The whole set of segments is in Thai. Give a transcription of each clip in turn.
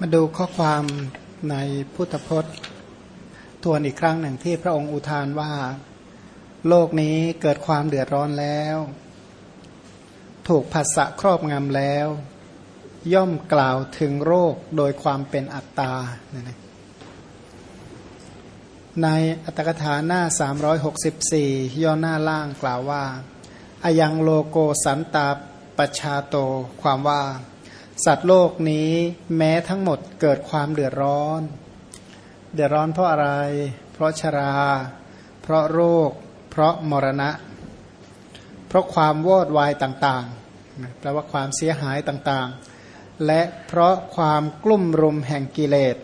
มาดูข้อความในพุทธพจน์ทวนอีกครั้งหนึ่งที่พระองค์อุทานว่า โลกนี้เกิดความเดือดร้อนแล้ว ถูกผัสสะครอบงำแล้ว ย่อมกล่าวถึงโรคโดยความเป็นอัตตา ในอัตถกถาหน้า 364 ย่อหน้าล่างกล่าวว่า อยังโลโกสันตาปชาโต ความว่า สัตว์โลกนี้แม้ทั้งหมดเกิดความเดือดร้อน เดือดร้อนเพราะอะไร เพราะชรา เพราะโรค เพราะมรณะ เพราะความวอดวายต่างๆแปลว่าความเสียหายต่างๆ และเพราะความกลุ่มรุมแห่งกิเลส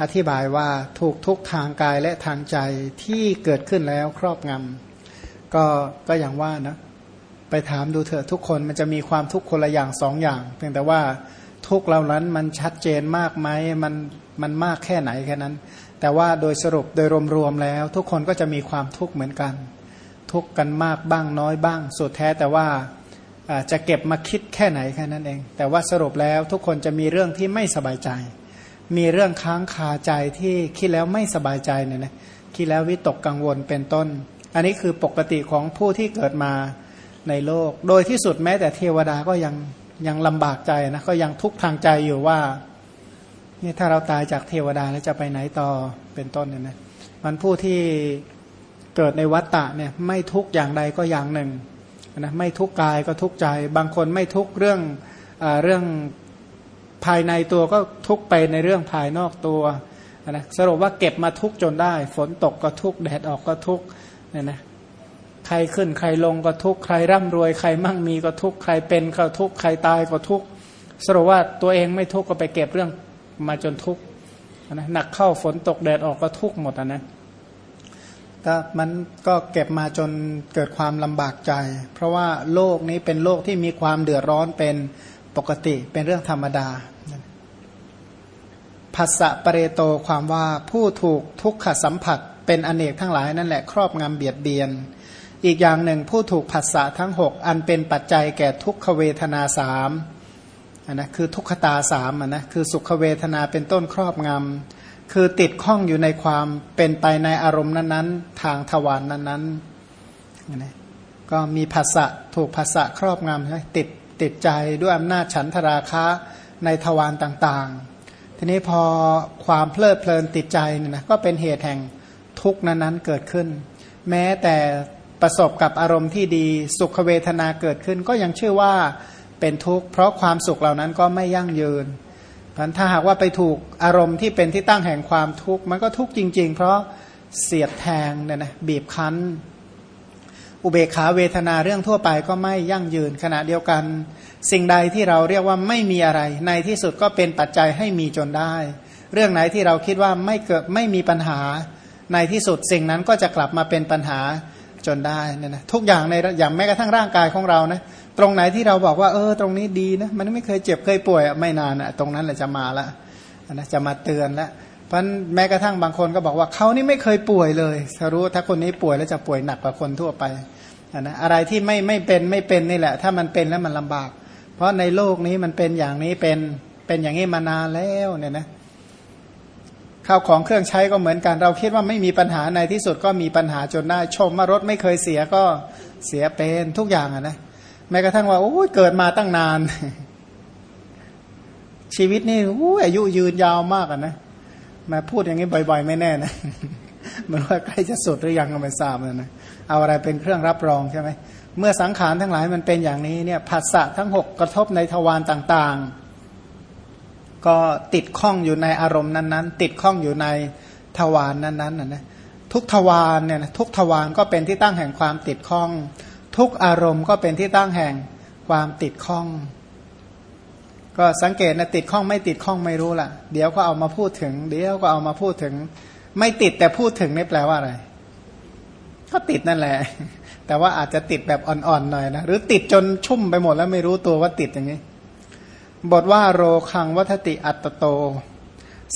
อธิบายว่าถูกทุกทางกายและทางใจที่เกิดขึ้นแล้วครอบงำก็ก็อย่างว่านะ ไปถามดูเถอะทุกคนมันจะมีความทุกข์คนละอย่างสองอย่าง เพียงแต่ว่าทุกเหล่านั้นมันชัดเจนมากไหมมันมันมากแค่ไหนแค่นั้น แต่ว่าโดยสรุปโดยรวมๆแล้ว ทุกคนก็จะมีความทุกข์เหมือนกัน ทุกข์กันมากบ้างน้อยบ้าง สุดแท้แต่ว่าจะเก็บมาคิดแค่ไหนแค่นั้นเอง แต่ว่าสรุปแล้วทุกคนจะมีเรื่องที่ไม่สบายใจ มีเรื่องค้างคาใจที่คิดแล้วไม่สบายใจเนี่ยนะคิดแล้ววิตกกังวลเป็นต้น อันนี้คือปกติของผู้ที่เกิดมา ในโลก โดยที่สุดแม้แต่เทวดาก็ยังยังลำบากใจนะก็ยังทุกข์ทางใจอยู่ว่านี่ถ้าเราตายจากเทวดาแล้วจะไปไหนต่อเป็นต้นเนี่ยนะมันผู้ที่เกิดในวัฏฏะเนี่ยไม่ทุกข์อย่างใดก็อย่างหนึ่งนะไม่ทุกข์กายก็ทุกข์ใจ บางคนไม่ทุกข์เรื่องอเรื่องภายในตัวก็ทุกข์ไปในเรื่องภายนอกตัวนะสรุปว่าเก็บมาทุกข์จนได้ ฝนตกก็ทุกข์แดดออกก็ทุกข์เนี่ยนะ ใครขึ้นใครลงก็ทุกข์ใครร่ำรวยใครมั่งมีก็ทุกข์ใครเป็นก็ทุกข์ใครตายก็ทุกข์สรุปว่าตัวเองไม่ทุกข์ก็ไปเก็บเรื่องมาจนทุกข์นะหนักเข้าฝนตกแดดออกก็ทุกข์หมดนะก็มันก็เก็บมาจนเกิดความลำบากใจ เพราะว่าโลกนี้เป็นโลกที่มีความเดือดร้อนเป็นปกติเป็นเรื่องธรรมดาภาษะปเรโตความว่าผู้ถูกทุกขสัมผัส เป็นอเนกทั้งหลายนั่นแหละครอบงำเบียดเบียน อีกอย่างหนึ่งผู้ถูกผัสสะทั้งหกอันเป็นปัจจัยแก่ทุกขเวทนาสามนนะคือทุกขตาสามนะคือสุขเวทนาเป็นต้นครอบงำคือติดข้องอยู่ในความเป็นไปในอารมณ์นั้นๆ ทางทวารนนั้นๆนะก็มีผัสสะถูกผัสสะครอบงำใช่ติดติดใจด้วยอำนาจฉันทราคะในทวารต่างๆ ทีนี้พอความเพลิดเพลินติดใจเนี่ยนะก็เป็นเหตุแห่งทุกนั้นๆเกิดขึ้น แม้แต่ ประสบกับอารมณ์ที่ดี สุขเวทนาเกิดขึ้น ก็ยังชื่อว่าเป็นทุกข์เพราะความสุขเหล่านั้นก็ไม่ยั่งยืนพันถ้าหากว่าไปถูกอารมณ์ที่เป็นที่ตั้งแห่งความทุกข์มันก็ทุกข์จริง ๆ เพราะเสียดแทงเนี่ยนะบีบคั้น อุเบกขาเวทนาเรื่องทั่วไปก็ไม่ยั่งยืนขณะเดียวกัน สิ่งใดที่เราเรียกว่าไม่มีอะไร ในที่สุดก็เป็นปัจจัยให้มีจนได้ เรื่องไหนที่เราคิดว่าไม่เกิดไม่มีปัญหา ในที่สุดสิ่งนั้นก็จะกลับมาเป็นปัญหา จนได้เนี่ยนะทุกอย่างในอย่างแม้กระทั่งร่างกายของเรานะตรงไหนที่เราบอกว่าเออตรงนี้ดีนะมันไม่เคยเจ็บเคยป่วยไม่นานอะตรงนั้นแหละจะมาละนะจะมาเตือนล้วเพราะแม้กระทั่งบางคนก็บอกว่าเขานี่ไม่เคยป่วยเลยถ้ารู้ถ้าคนนี้ป่วยแล้วจะป่วยหนักกว่าคนทั่วไปนะอะไรที่ไม่ไม่เป็นไม่เป็นนี่แหละ ถ้ามันเป็นแล้วมันลำบาก เพราะในโลกนี้มันเป็นอย่างนี้เป็นเป็นอย่างนี้มานานแล้วเนี่ยนะ ข้าวของเครื่องใช้ก็เหมือนกัน เราคิดว่าไม่มีปัญหาในที่สุดก็มีปัญหาจนได้ชมว่ารถไม่เคยเสียก็เสียเป็นทุกอย่างอะนะแม้กระทั่งว่าโอ้ยเกิดมาตั้งนาน ชีวิตนี่โอ้ยอายุยืนยาวมากอะนะมาพูดอย่างนี้บ่อย ๆ ไม่แน่นะมันว่าใกล้จะสุดหรือยังก็ไม่ทราบเลยนะเอาอะไรเป็นเครื่องรับรองใช่ไหมเมื่อสังขารทั้งหลายมันเป็นอย่างนี้เนี่ยผัสสะทั้งหกกระทบในทวารต่าง ๆ ก็ติดข้องอยู่ในอารมณ์นั้นๆ ติดข้องอยู่ในทวารนนั้นๆนะทุกทวารเนี่ยทุกทวารก็เป็นที่ตั้งแห่งความติดข้อง ทุกอารมณ์ก็เป็นที่ตั้งแห่งความติดข้อง ก็สังเกตนะติดข้องไม่ติดข้องไม่รู้ล่ะ เดี๋ยวก็เอามาพูดถึง เดี๋ยวก็เอามาพูดถึง ไม่ติดแต่พูดถึงนี่แปลว่าอะไร ก็ติดนั่นแหละ แต่ว่าอาจจะติดแบบอ่อนๆหน่อยนะหรือติดจนชุ่มไปหมดแล้วไม่รู้ตัวว่าติดอย่างนี้ บทว่าโรคังวัตติอัตโต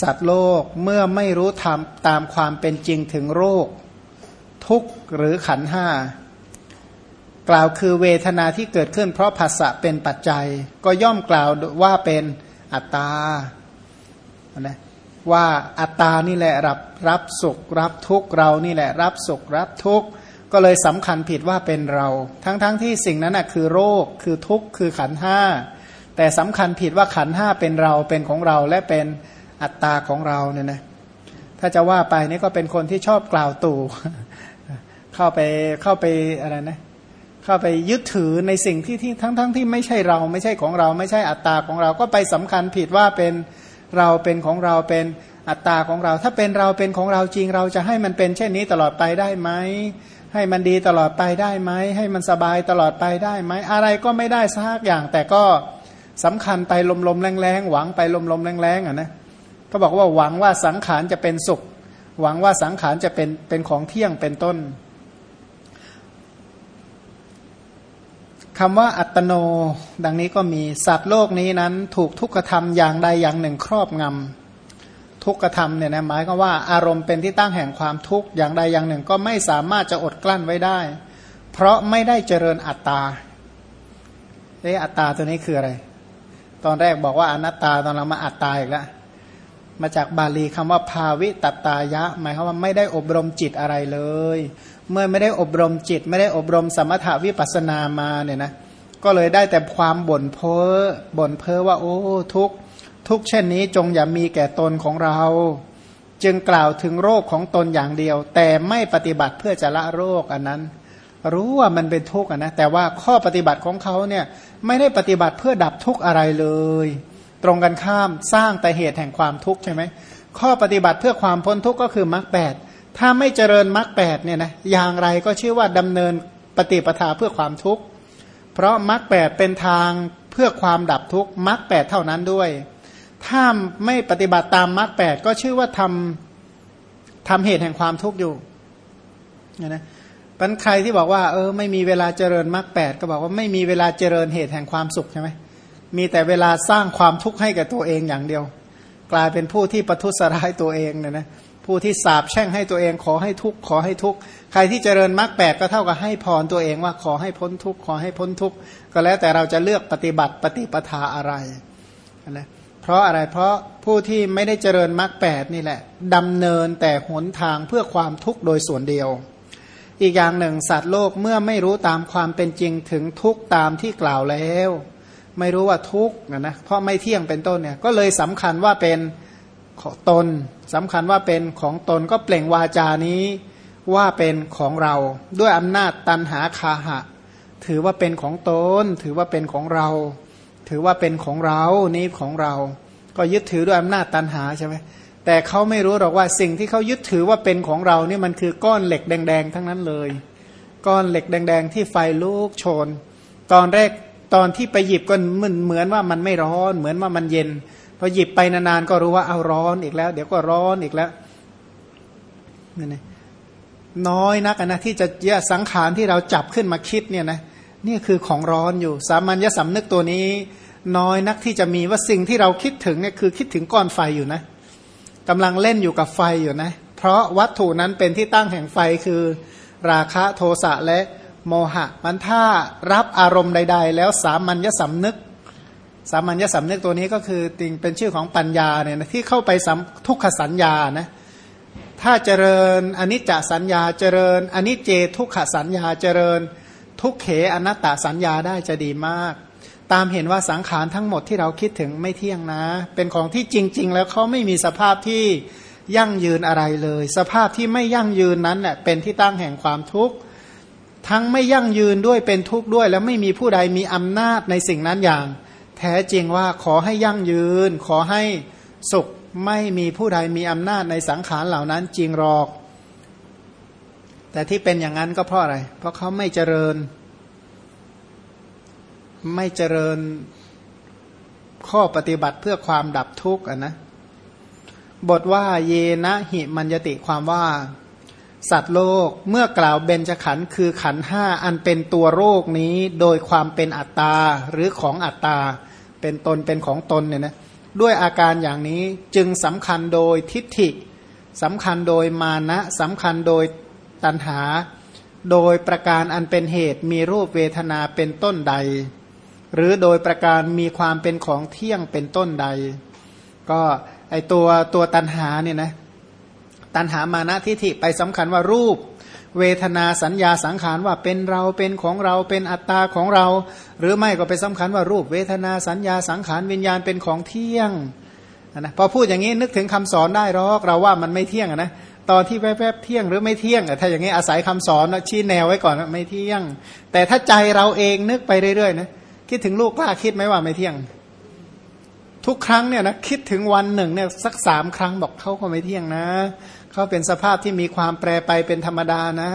สัตว์โลกเมื่อไม่รู้ทำตามความเป็นจริงถึงโรค ทุกข์หรือขันห้ากล่าวคือเวทนาที่เกิดขึ้นเพราะภาษะเป็นปัจจัย ก็ย่อมกล่าวว่าเป็นอัตตานะว่าอัตตานี่แหละรับรับสุขรับทุกข์เรานี่แหละรับสุขรับทุกข์ก็เลยสำคัญผิดว่าเป็นเรา ทั้งๆทที่สิ่งนั้นนะคือโรคคือทุกข์คือขันห้า แต่สำคัญผิดว่าขันห้าเป็นเราเป็นของเราและเป็นอัตตาของเราเนี่ยนะถ้าจะว่าไปนี่ก็เป็นคนที่ชอบกล่าวตู่เข้าไปเข้าไปอะไรนะเข้าไปยึดถือในสิ่งที่ที่ทั้งทั้งที่ไม่ใช่เราไม่ใช่ของเรา ไม่ใช่อัตตาของเรา ก็ไปสำคัญผิดว่าเป็นเราเป็นของเราเป็นอัตตาของเรา ถ้าเป็นเราเป็นของเราจริงเราจะให้มันเป็นเช่นนี้ตลอดไปได้ไหมให้มันดีตลอดไปได้ไหมให้มันสบายตลอดไปได้ไหมอะไรก็ไม่ได้สักอย่างแต่ก็ สำคัญไปลมๆแรงๆหวังไปลมๆแรงๆอะนะก็บอกว่าหวังว่าสังขารจะเป็นสุข หวังว่าสังขารจะเป็นเป็นของเที่ยงเป็นต้นคำว่าอัตโน ดังนี้ก็มีสัตว์โลกนี้นั้น ถูกทุกขธรรมอย่างใดอย่างหนึ่งครอบงำทุกขธรรมเนี่ยนะหมายก็ว่าอารมณ์เป็นที่ตั้งแห่งความทุกข์อย่างใดอย่างหนึ่ง ก็ไม่สามารถจะอดกลั้นไว้ได้ เพราะไม่ได้เจริญอัตตาเอออัตตาตัวนี้คืออะไร ตอนแรกบอกว่าอนัตตาตอนเรามาอัตตาอีกแล้วมาจากบาลีคำว่าภาวิตตตายะ หมายความว่าไม่ได้อบรมจิตอะไรเลย เมื่อไม่ได้อบรมจิต ไม่ได้อบรมสมถาวิปัสนามาเนี่ยนะก็เลยได้แต่ความบ่นเพ้อบ่นเพ้อว่า โอ้ทุกทุกเช่นนี้จงอย่ามีแก่ตนของเรา จึงกล่าวถึงโรคของตนอย่างเดียว แต่ไม่ปฏิบัติเพื่อจะละโรคอันนั้น รู้ว่ามันเป็นทุกข์นะแต่ว่าข้อปฏิบัติของเขาเนี่ยไม่ได้ปฏิบัติเพื่อดับทุกข์อะไรเลย ตรงกันข้ามสร้างแต่เหตุแห่งความทุกข์ใช่ไหมข้อปฏิบัติเพื่อความพ้นทุกข์ก็คือมรรคแปดถ้าไม่เจริญมรรคแปดเนี่ยนะอย่างไรก็ชื่อว่าดำเนินปฏิปทาเพื่อความทุกข์เพราะมรรคแปดเป็นทางเพื่อความดับทุกข์มรรคแปดเท่านั้นด้วย ถ้าไม่ปฏิบัติตามมรรคแปดก็ชื่อว่าทำทำเหตุแห่งความทุกข์อยู่นะ ป็นใครที่บอกว่าเออไม่มีเวลาเจริญมรรคแปดก็บอกว่าไม่มีเวลาเจริญเหตุแห่งความสุขใช่ไหมมีแต่เวลาสร้างความทุกข์ให้กับตัวเองอย่างเดียว กลายเป็นผู้ที่ประทุษร้ายตัวเองเนี่ยนะผู้ที่สาบแช่งให้ตัวเองขอให้ทุกข์ขอให้ทุกข์ใครที่เจริญมรรคแปดก็เท่ากับให้พรตัวเองว่าขอให้พ้นทุกข์ขอให้พ้นทุกข์ก็แล้วแต่เราจะเลือกปฏิบัติปฏิปทาอะไรนะเพราะอะไรเพราะผู้ที่ไม่ได้เจริญมรรคแปดนี่แหละดำเนินแต่หนทางเพื่อความทุกข์โดยส่วนเดียว อีกอย่างหนึ่งสัตว์โลกเมื่อไม่รู้ตามความเป็นจริงถึงทุกตามที่กล่าวแล้ว ไม่รู้ว่าทุกนะนะเพราะไม่เที่ยงเป็นต้นเนี่ยก็เลยสำคัญว่าเป็นตนสำคัญว่าเป็นของตนก็เปล่งวาจานี้ว่าเป็นของเรา ด้วยอำนาจตันหาคาหะ ถือว่าเป็นของตน ถือว่าเป็นของเรา ถือว่าเป็นของเรานี้ของเรา ก็ยึดถือด้วยอำนาจตันหาใช่ไหม แต่เขาไม่รู้หรอกว่าสิ่งที่เขายึดถือว่าเป็นของเราเนี่ยมันคือก้อนเหล็กแดง ๆ ทั้งนั้นเลย ก้อนเหล็กแดง ๆ ที่ไฟลุกโชน ตอนแรกตอนที่ไปหยิบก็เหมือนเหมือนว่ามันไม่ร้อน เหมือนว่ามันเย็นพอหยิบไปนานๆก็รู้ว่าเอาร้อนอีกแล้ว เดี๋ยวก็ร้อนอีกแล้วนี่นะน้อยนักนะที่จะแยสังขารที่เราจับขึ้นมาคิดเนี่ยนะนี่คือของร้อนอยู่ สามัญญสำนึกตัวนี้ น้อยนักที่จะมีว่าสิ่งที่เราคิดถึงเนี่ยคือคิดถึงก้อนไฟอยู่นะ กำลังเล่นอยู่กับไฟอยู่นะ เพราะวัตถุนั้นเป็นที่ตั้งแห่งไฟคือราคะโทสะและโมหะ มันถ้ารับอารมณ์ใด ๆ แล้วสามัญญสำนึก สามัญญสำนึกตัวนี้ก็คือติงเป็นชื่อของปัญญาเนี่ยที่เข้าไปทุกขสัญญานะถ้าเจริญอนิจจสัญญาเจริญอนิจเจทุกขสัญญาเจริญ ทุกเขอนัตตสัญญาได้จะดีมาก ตามเห็นว่าสังขารทั้งหมดที่เราคิดถึงไม่เที่ยงนะ เป็นของที่จริง ๆ แล้วเขาไม่มีสภาพที่ยั่งยืนอะไรเลย สภาพที่ไม่ยั่งยืนนั้นเน่ยเป็นที่ตั้งแห่งความทุกข์ทั้งไม่ยั่งยืนด้วยเป็นทุกข์ด้วย แล้วไม่มีผู้ใดมีอำนาจในสิ่งนั้นอย่าง แท้จริงว่าขอให้ยั่งยืน ขอให้สุขไม่มีผู้ใดมีอำนาจในสังขารเหล่านั้นจริงหรอก แต่ที่เป็นอย่างนั้นก็เพราะอะไร เพราะเขาไม่เจริญ ไม่เจริญข้อปฏิบัติเพื่อความดับทุกข์อะนะบทว่าเยนะหิมัญญติความว่า สัตว์โลกเมื่อกล่าวเบญจขันธ์คือขันห้าอันเป็นตัวโรคนี้โดยความเป็นอัตตาหรือของอัตตา เป็นตนเป็นของตนเนี่ยนะด้วยอาการอย่างนี้จึงสำคัญโดยทิฏฐิสำคัญโดยมานะสำคัญโดยตัณหา โดยประการอันเป็นเหตุมีรูปเวทนาเป็นต้นใด หรือโดยประการมีความเป็นของเที่ยงเป็นต้นใด ก็ไอตัวตัวตันหาเนี่ยนะตันหามานะทิฏฐิไปสำคัญว่ารูป เวทนาสัญญาสังขารว่าเป็นเราเป็นของเราเป็นอัตตาของเรา หรือไม่ก็ไปสำคัญว่ารูป เวทนาสัญญาสังขารวิญญาณเป็นของเที่ยงนะพอพูดอย่างนี้นึกถึงคำสอนได้หรอกเราว่ามันไม่เที่ยงนะตอนที่แวบๆเที่ยงหรือไม่เที่ยงถ้าอย่างนี้อาศัยคำสอนชี้แนวไว้ก่อนไม่เที่ยง แต่ถ้าใจเราเองนึกไปเรื่อยๆนะ คิดถึงลูกกล้าคิดไหมว่าไม่เที่ยง ทุกครั้งเนี่ยนะคิดถึงวันหนึ่งเนี่ยสักสามครั้งบอกเขาก็ไม่เที่ยงนะเขาเป็นสภาพที่มีความแปรไปเป็นธรรมดานะ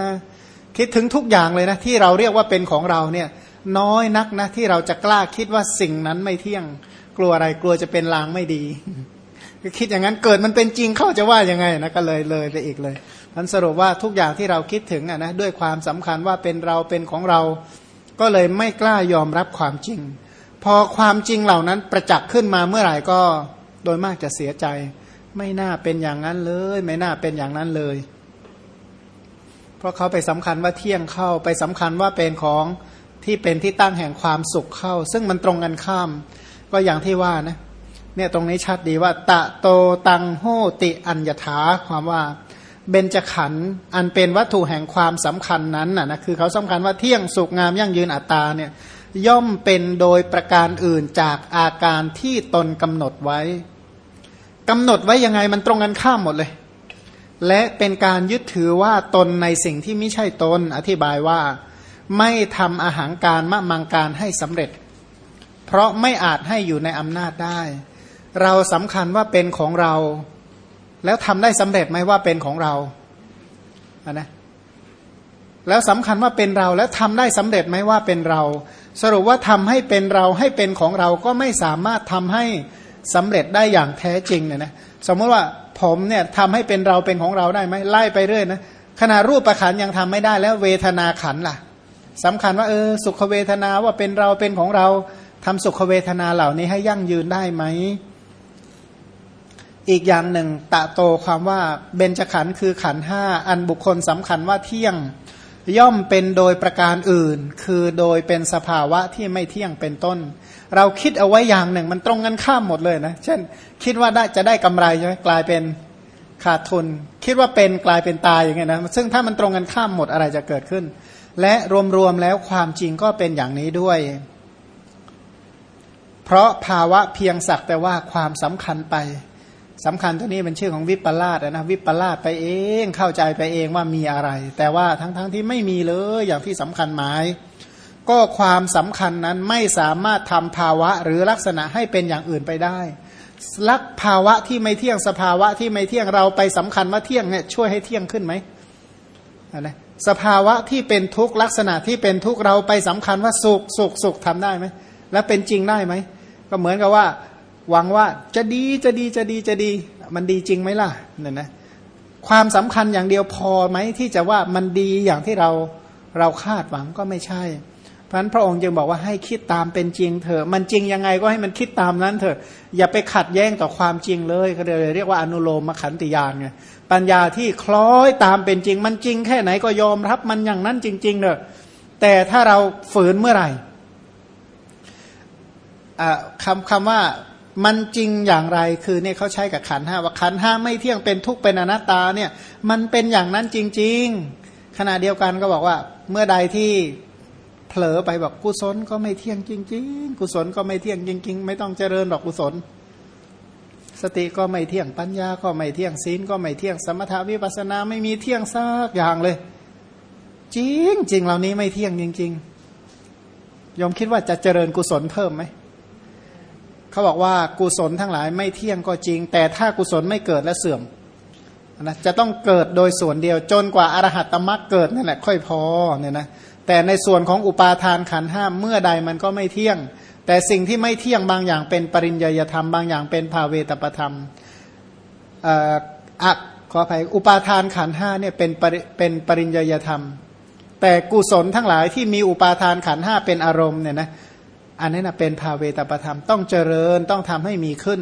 คิดถึงทุกอย่างเลยนะ ที่เราเรียกว่าเป็นของเราเนี่ยน้อยนักนะที่เราจะกล้าคิดว่าสิ่งนั้นไม่เที่ยง กลัวอะไรกลัวจะเป็นลางไม่ดีคิดอย่างนั้นเกิดมันเป็นจริงเขาจะว่ายังไงนะก็เลยเลยไปอีกเลยมันสรุปว่าทุกอย่างที่เราคิดถึงอะนะด้วยความสำคัญว่าเป็นเราเป็นของเรา ก็เลยไม่กล้ายอมรับความจริง พอความจริงเหล่านั้นประจักษ์ขึ้นมาเมื่อไหร่ก็โดยมากจะเสียใจ ไม่น่าเป็นอย่างนั้นเลย ไม่น่าเป็นอย่างนั้นเลย เพราะเขาไปสำคัญว่าเที่ยงเข้าไปสำคัญว่าเป็นของที่เป็นที่ตั้งแห่งความสุขเข้า ซึ่งมันตรงกันข้าม ก็อย่างที่ว่านะเนี่ยตรงนี้ชัดดีว่า ตะโตตังโหติอัญญถาความว่า เบญจขันธ์อันเป็นวัตถุแห่งความสำคัญนั้นนะนะคือเขาสำคัญว่าเที่ยงสุกงามยั่งยืนอัตตาเนี่ยย่อมเป็นโดยประการอื่นจากอาการที่ตนกำหนดไว้กำหนดไว้ยังไงมันตรงกันข้ามหมดเลย และเป็นการยึดถือว่าตนในสิ่งที่ไม่ใช่ตน อธิบายว่าไม่ทำอาหารการมะมังการให้สำเร็จ เพราะไม่อาจให้อยู่ในอำนาจได้ เราสำคัญว่าเป็นของเรา แล้วทำได้สำเร็จไหมว่าเป็นของเราอะนะแล้วสำคัญว่าเป็นเราแล้วทำได้สำเร็จไหมว่าเป็นเรา สรุปว่าทำให้เป็นเราให้เป็นของเราก็ไม่สามารถทำให้สำเร็จได้อย่างแท้จริงเนี่ยนะสมมติว่าผมเนี่ยทำให้เป็นเราเป็นของเราได้ไหมไล่ไปเรื่อยนะขณะรูปประขันยังทำไม่ได้แล้วเวทนาขันล่ะสำคัญว่าเออสุขเวทนาว่าเป็นเราเป็นของเราทำสุขเวทนาเหล่านี้ให้ยั่งยืนได้ไหม อีกอย่างหนึ่งตะโตความว่าเบญจขันธ์คือขันห้าอันบุคคลสำคัญว่าเที่ยงย่อมเป็นโดยประการอื่น คือโดยเป็นสภาวะที่ไม่เที่ยงเป็นต้น เราคิดเอาไว้อย่างหนึ่งมันตรงกันข้ามหมดเลยนะ เช่น คิดว่าได้จะได้กำไรใช่ไหมกลายเป็นขาดทุน คิดว่าเป็นกลายเป็นตายอย่างเงี้ยนะซึ่งถ้ามันตรงกันข้ามหมดอะไรจะเกิดขึ้น และรวมๆแล้วความจริงก็เป็นอย่างนี้ด้วย เพราะภาวะเพียงสักแต่ว่าความสำคัญไป สำคัญตัวนี้เป็นชื่อของวิปลาสนะวิปลาสไปเองเข้าใจไปเองว่ามีอะไร แต่ว่าทั้งๆทที่ไม่มีเลยอย่างที่สำคัญหมาย ก็ความสำคัญนั้นไม่สามารถทำภาวะหรือลักษณะให้เป็นอย่างอื่นไปได้ลักภาวะที่ไม่เที่ยงสภาวะที่ไม่เที่ยงเราไปสำคัญว่าเที่ยงเนี่ยช่วยให้เที่ยงขึ้นไหมนะสภาวะที่เป็นทุกลักษณะที่เป็นทุกเราไปสำคัญว่าสุขสุขสุขทำได้ไหมและเป็นจริงได้ไหมก็เหมือนกับว่า หวังว่าจะดีจะดีจะดีจะดี มันดีจริงไหมล่ะเนี่ยนะความสำคัญอย่างเดียวพอไหมที่จะว่ามันดีอย่างที่เราเราคาดหวังก็ไม่ใช่ เพราะฉะนั้นพระองค์จึงบอกว่าให้คิดตามเป็นจริงเถอะมันจริงยังไงก็ให้มันคิดตามนั้นเถอะอย่าไปขัดแย้งต่อความจริงเลยเขาเลยเรียกว่าอนุโลมมขันติยานไงปัญญาที่คล้อยตามเป็นจริง มันจริงแค่ไหนก็ยอมรับมันอย่างนั้นจริง ๆเนอะแต่ถ้าเราฝืนเมื่อไหร่คำคำว่า มันจริงอย่างไรคือเนี่ยเขาใช้กับขันห้าว่าขันห้าไม่เที่ยงเป็นทุกข์เป็นอนัตตาเนี่ยมันเป็นอย่างนั้นจริง ๆ ขณะเดียวกันก็บอกว่า เมื่อใดที่เผลอไปบอกกุศลก็ไม่เที่ยงจริง ๆ กุศลก็ไม่เที่ยงจริง ๆ ไม่ต้องเจริญหรอกกุศล สติก็ไม่เที่ยงปัญญาก็ไม่เที่ยงศีลก็ไม่เที่ยงสมถาวิปัสนาไม่มีเที่ยงซากอย่างเลย จริงจริงเหล่านี้ไม่เที่ยงจริง ๆยอมคิดว่าจะเจริญกุศลเพิ่มไหม เขาบอกว่ากุศลทั้งหลายไม่เที่ยงก็จริง แต่ถ้ากุศลไม่เกิดและเสื่อมนะจะต้องเกิดโดยส่วนเดียวจนกว่าอรหัตตมรรคเกิดนั่นแหละค่อยพอเนี่ยนะแต่ในส่วนของอุปาทานขันห้าเมื่อใดมันก็ไม่เที่ยง แต่สิ่งที่ไม่เที่ยงบางอย่างเป็นปริญญาธรรม บางอย่างเป็นภาเวตประธรรมอะขออภัยอุปาทานขันห้าเนี่ยเป็นเป็นปริญญาธรรม แต่กุศลทั้งหลายที่มีอุปาทานขันห้าเป็นอารมณ์เนี่ยนะ อันนี้นะเป็นภาเวตประธรรมต้องเจริญต้องทำให้มีขึ้น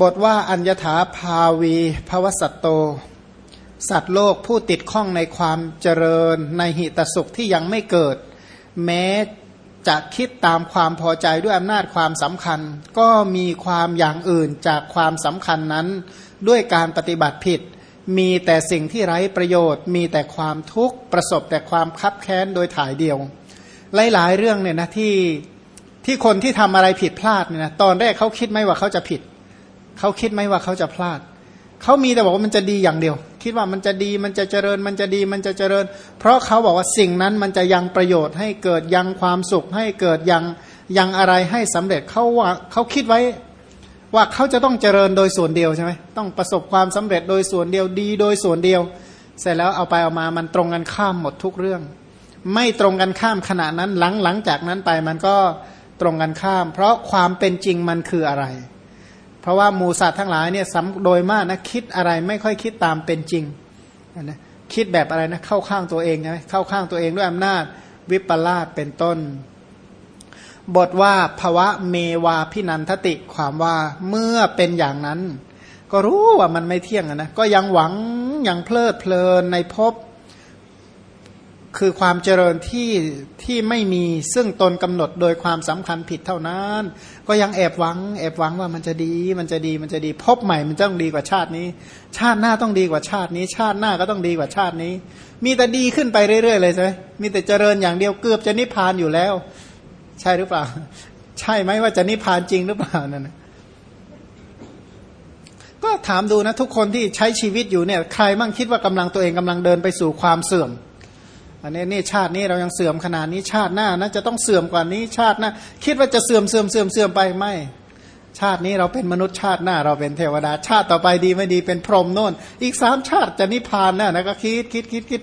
บทว่าอัญญถาภาวีภวสัตโต สัตว์โลกผู้ติดข้องในความเจริญในหิตสุขที่ยังไม่เกิด แม้จะคิดตามความพอใจด้วยอำนาจความสำคัญ ก็มีความอย่างอื่นจากความสำคัญนั้น ด้วยการปฏิบัติผิด มีแต่สิ่งที่ไร้ประโยชน์ มีแต่ความทุกข์ประสบแต่ความคับแค้นโดยถ่ายเดียว หลายๆเรื่องเนี่ยนะที่ที่คนที่ทำอะไรผิดพลาดเนี่ยนะตอนแรกเขาคิดไหมว่าเขาจะผิด เขาคิดไหมว่าเขาจะพลาด เขามีแต่บอกว่ามันจะดีอย่างเดียว คิดว่ามันจะดีมันจะเจริญ มันจะดีมันจะเจริญ เพราะเขาบอกว่าสิ่งนั้นมันจะยังประโยชน์ให้เกิดยังความสุขให้เกิดยังยังอะไรให้สำเร็จเขาว่าเขาคิดไว้ว่าเขาจะต้องเจริญโดยส่วนเดียวใช่ไหมต้องประสบความสำเร็จโดยส่วนเดียวดีโดยส่วนเดียว เสร็จแล้วเอาไปเอามามันตรงกันข้ามหมดทุกเรื่อง ไม่ตรงกันข้ามขณะนั้นหลังหลังจากนั้นไปมันก็ตรงกันข้าม เพราะความเป็นจริงมันคืออะไร เพราะว่าหมูสัตว์ทั้งหลายเนี่ยโดยมากนะคิดอะไรไม่ค่อยคิดตามเป็นจริงนะคิดแบบอะไรนะเข้าข้างตัวเองใช่ไหมเข้าข้างตัวเองด้วยอำนาจวิปลาสเป็นต้น บทว่าภวะเมวาพินันทติความว่าเมื่อเป็นอย่างนั้น ก็รู้ว่ามันไม่เที่ยงนะก็ยังหวังยังเพลิดเพลินในภพ คือความเจริญที่ที่ไม่มีซึ่งตนกำหนดโดยความสำคัญผิดเท่านั้น ก็ยังแอบหวัง แอบหวังว่ามันจะดี มันจะดีมันจะดีพบใหม่มันต้องดีกว่าชาตินี้ ชาติหน้าต้องดีกว่าชาตินี้ ชาติหน้าก็ต้องดีกว่าชาตินี้ มีแต่ดีขึ้นไปเรื่อยๆเลยใช่ไหมมีแต่เจริญอย่างเดียวเกือบจะนิพพานอยู่แล้ว ใช่หรือเปล่า ใช่ไหมว่าจะนิพพานจริงหรือเปล่านั่นก็ถามดูนะทุกคนที่ใช้ชีวิตอยู่เนี่ย ใครมั่งคิดว่ากำลังตัวเองกำลังเดินไปสู่ความเสื่อม อันนี้นี่ชาตินี้เรายังเสื่อมขนาดนี้ชาติหน้านะจะต้องเสื่อมกว่านี้ชาติหน้าคิดว่าจะเสื่อมเสื่อมเสื่อมเสื่อมไปไม่ ชาตินี้เราเป็นมนุษย์ชาติหน้า เราเป็นเทวดา ชาติต่อไปดีไม่ดีเป็นพรหมโน่น อีกสามชาติจะนิพพานนะนะก็คิดคิดคิดคิด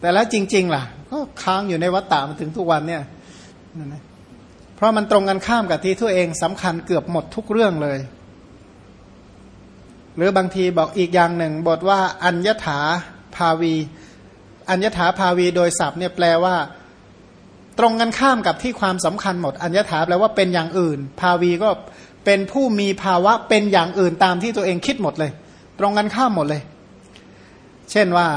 แต่แล้วจริง ๆ ล่ะ ก็ค้างอยู่ในวัฏฏะมาถึงทุกวันเนี่ยนะเพราะมันตรงกันข้ามกับที่ตัวเองสำคัญเกือบหมดทุกเรื่องเลย หรือบางทีบอกอีกอย่างหนึ่งบทว่าอัญญถาภาวี อัญญถาภาวีโดยศัพท์เนี่ยแปลว่า ตรงกันข้ามกับที่ความสำคัญหมด อัญญถาแปลว่าเป็นอย่างอื่น ภาวีก็เป็นผู้มีภาวะเป็นอย่างอื่นตามที่ตัวเองคิดหมดเลย ตรงกันข้ามหมดเลย เช่นว่า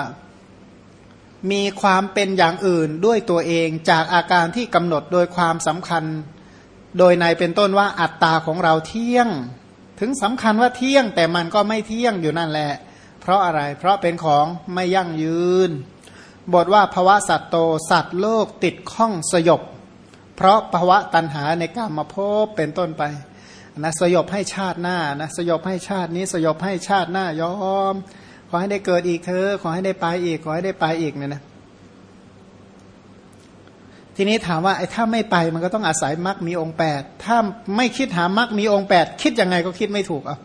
มีความเป็นอย่างอื่นด้วยตัวเองจากอาการที่กำหนดโดยความสำคัญ โดยในเป็นต้นว่าอัตตาของเราเที่ยง ถึงสำคัญว่าเที่ยงแต่มันก็ไม่เที่ยงอยู่นั่นแหละ เพราะอะไรเพราะเป็นของไม่ยั่งยืน บทว่าภวะสัตโตสัตว์โลกติดข้องสยบ เพราะภวะตัณหาในการมาพบเป็นต้นไปนะสยบให้ชาติหน้านะสยบให้ชาตินี้สยบให้ชาติหน้ายอม ขอให้ได้เกิดอีกเธอขอให้ได้ไปอีกขอให้ได้ไปอีกเนี่ยนะทีนี้ถามว่าไอ้ถ้าไม่ไปมันก็ต้องอาศัยมรรคมีองค์แปดถ้าไม่คิดหามรรคมีองค์แปดคิดยังไงก็คิดไม่ถูกเอา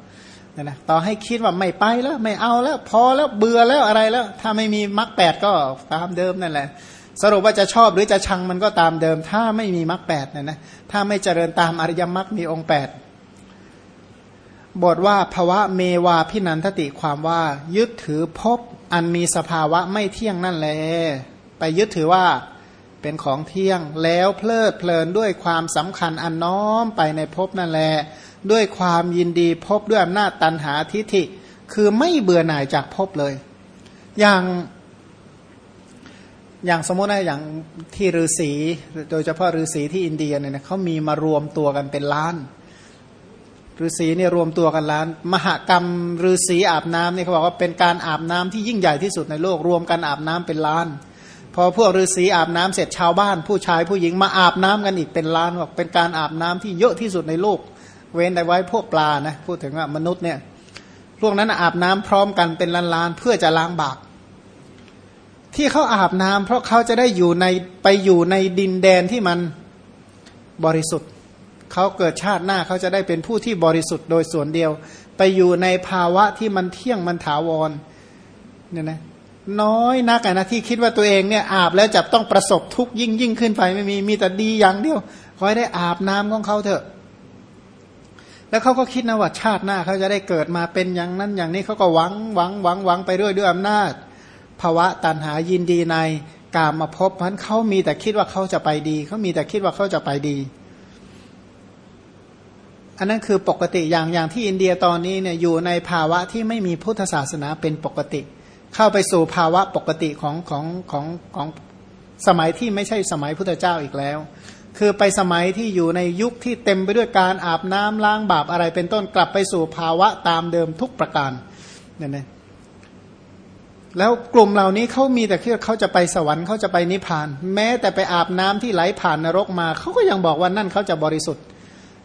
นะนะต่อให้คิดว่าไม่ไปแล้ว ไม่เอาแล้ว พอแล้วเบื่อแล้วอะไรแล้ว ถ้าไม่มีมรรคแปดก็ตามเดิมนั่นแหละ สรุปว่าจะชอบหรือจะชังมันก็ตามเดิม ถ้าไม่มีมรรคแปดเนี่ยนะถ้าไม่เจริญตามอริยมรรคมีองค์แปดบทว่าภวะเมวาพินันทติความว่ายึดถือพบอันมีสภาวะไม่เที่ยงนั่นแหละไปยึดถือว่าเป็นของเที่ยงแล้วเพลิดเพลินด้วยความสำคัญอันน้อมไปในภพนั่นแหละ ด้วยความยินดีพบด้วยอำนาจตันหาทิฐิ คือไม่เบื่อหน่ายจากพบเลย อย่างอย่างสมมตินะอย่างที่ฤาษีโดยเฉพาะฤาษีที่อินเดียเนี่ยเขามีมารวมตัวกันเป็นล้านฤาษีเนี่ยรวมตัวกันล้าน มหกรรมฤาษีอาบน้ำเนี่ยเขาบอกว่าเป็นการอาบน้ำที่ยิ่งใหญ่ที่สุดในโลกรวมกันอาบน้ำเป็นล้าน พอพวกฤาษีอาบน้ำเสร็จชาวบ้าน ผู้ชายผู้หญิงมาอาบน้ำกันอีกเป็นล้านบอกเป็นการอาบน้ำที่เยอะที่สุดในโลก เว้นแต่ไว้พวกปลานะพูดถึงว่ามนุษย์เนี่ยพวกนั้นอาบน้ำพร้อมกันเป็นล้านๆเพื่อจะล้างบาปที่เขาอาบน้ำเพราะเขาจะได้อยู่ในไปอยู่ในดินแดนที่มันบริสุทธิ์ เขาเกิดชาติหน้าเขาจะได้เป็นผู้ที่บริสุทธิ์โดยส่วนเดียว ไปอยู่ในภาวะที่มันเที่ยงมันถาวรเนี่ยนะน้อยนักนะที่คิดว่าตัวเองเนี่ยอาบแล้วจะต้องประสบทุกข์ยิ่งยิ่งขึ้นไปไม่มีมีแต่ดีอย่างเดียวขอให้ได้อาบน้ำของเขาเถอะ แล้วเขาก็คิดนะว่าชาติหน้าเขาจะได้เกิดมาเป็นอย่างนั้นอย่างนี้เขาก็หวังหวังหวังหวังไปด้วยด้วยอำนาจภาวะตันหายินดีในกามมาพบเพราะเขามีแต่คิดว่าเขาจะไปดีเขามีแต่คิดว่าเขาจะไปดี อันนั้นคือปกติอย่างอย่างที่อินเดียตอนนี้เนี่ยอยู่ในภาวะที่ไม่มีพุทธศาสนาเป็นปกติ เข้าไปสู่ภาวะปกติของของของของสมัยที่ไม่ใช่สมัยพุทธเจ้าอีกแล้ว คือไปสมัยที่อยู่ในยุคที่เต็มไปด้วยการอาบน้ำล้างบาปอะไรเป็นต้นกลับไปสู่ภาวะตามเดิมทุกประการเนี่ยนะแล้วกลุ่มเหล่านี้เขามีแต่เพื่อเขาจะไปสวรรค์เขาจะไปนิพพาน แม้แต่ไปอาบน้ำที่ไหลผ่านนรกมาเขาก็ยังบอกว่านั่นเขาจะบริสุทธิ์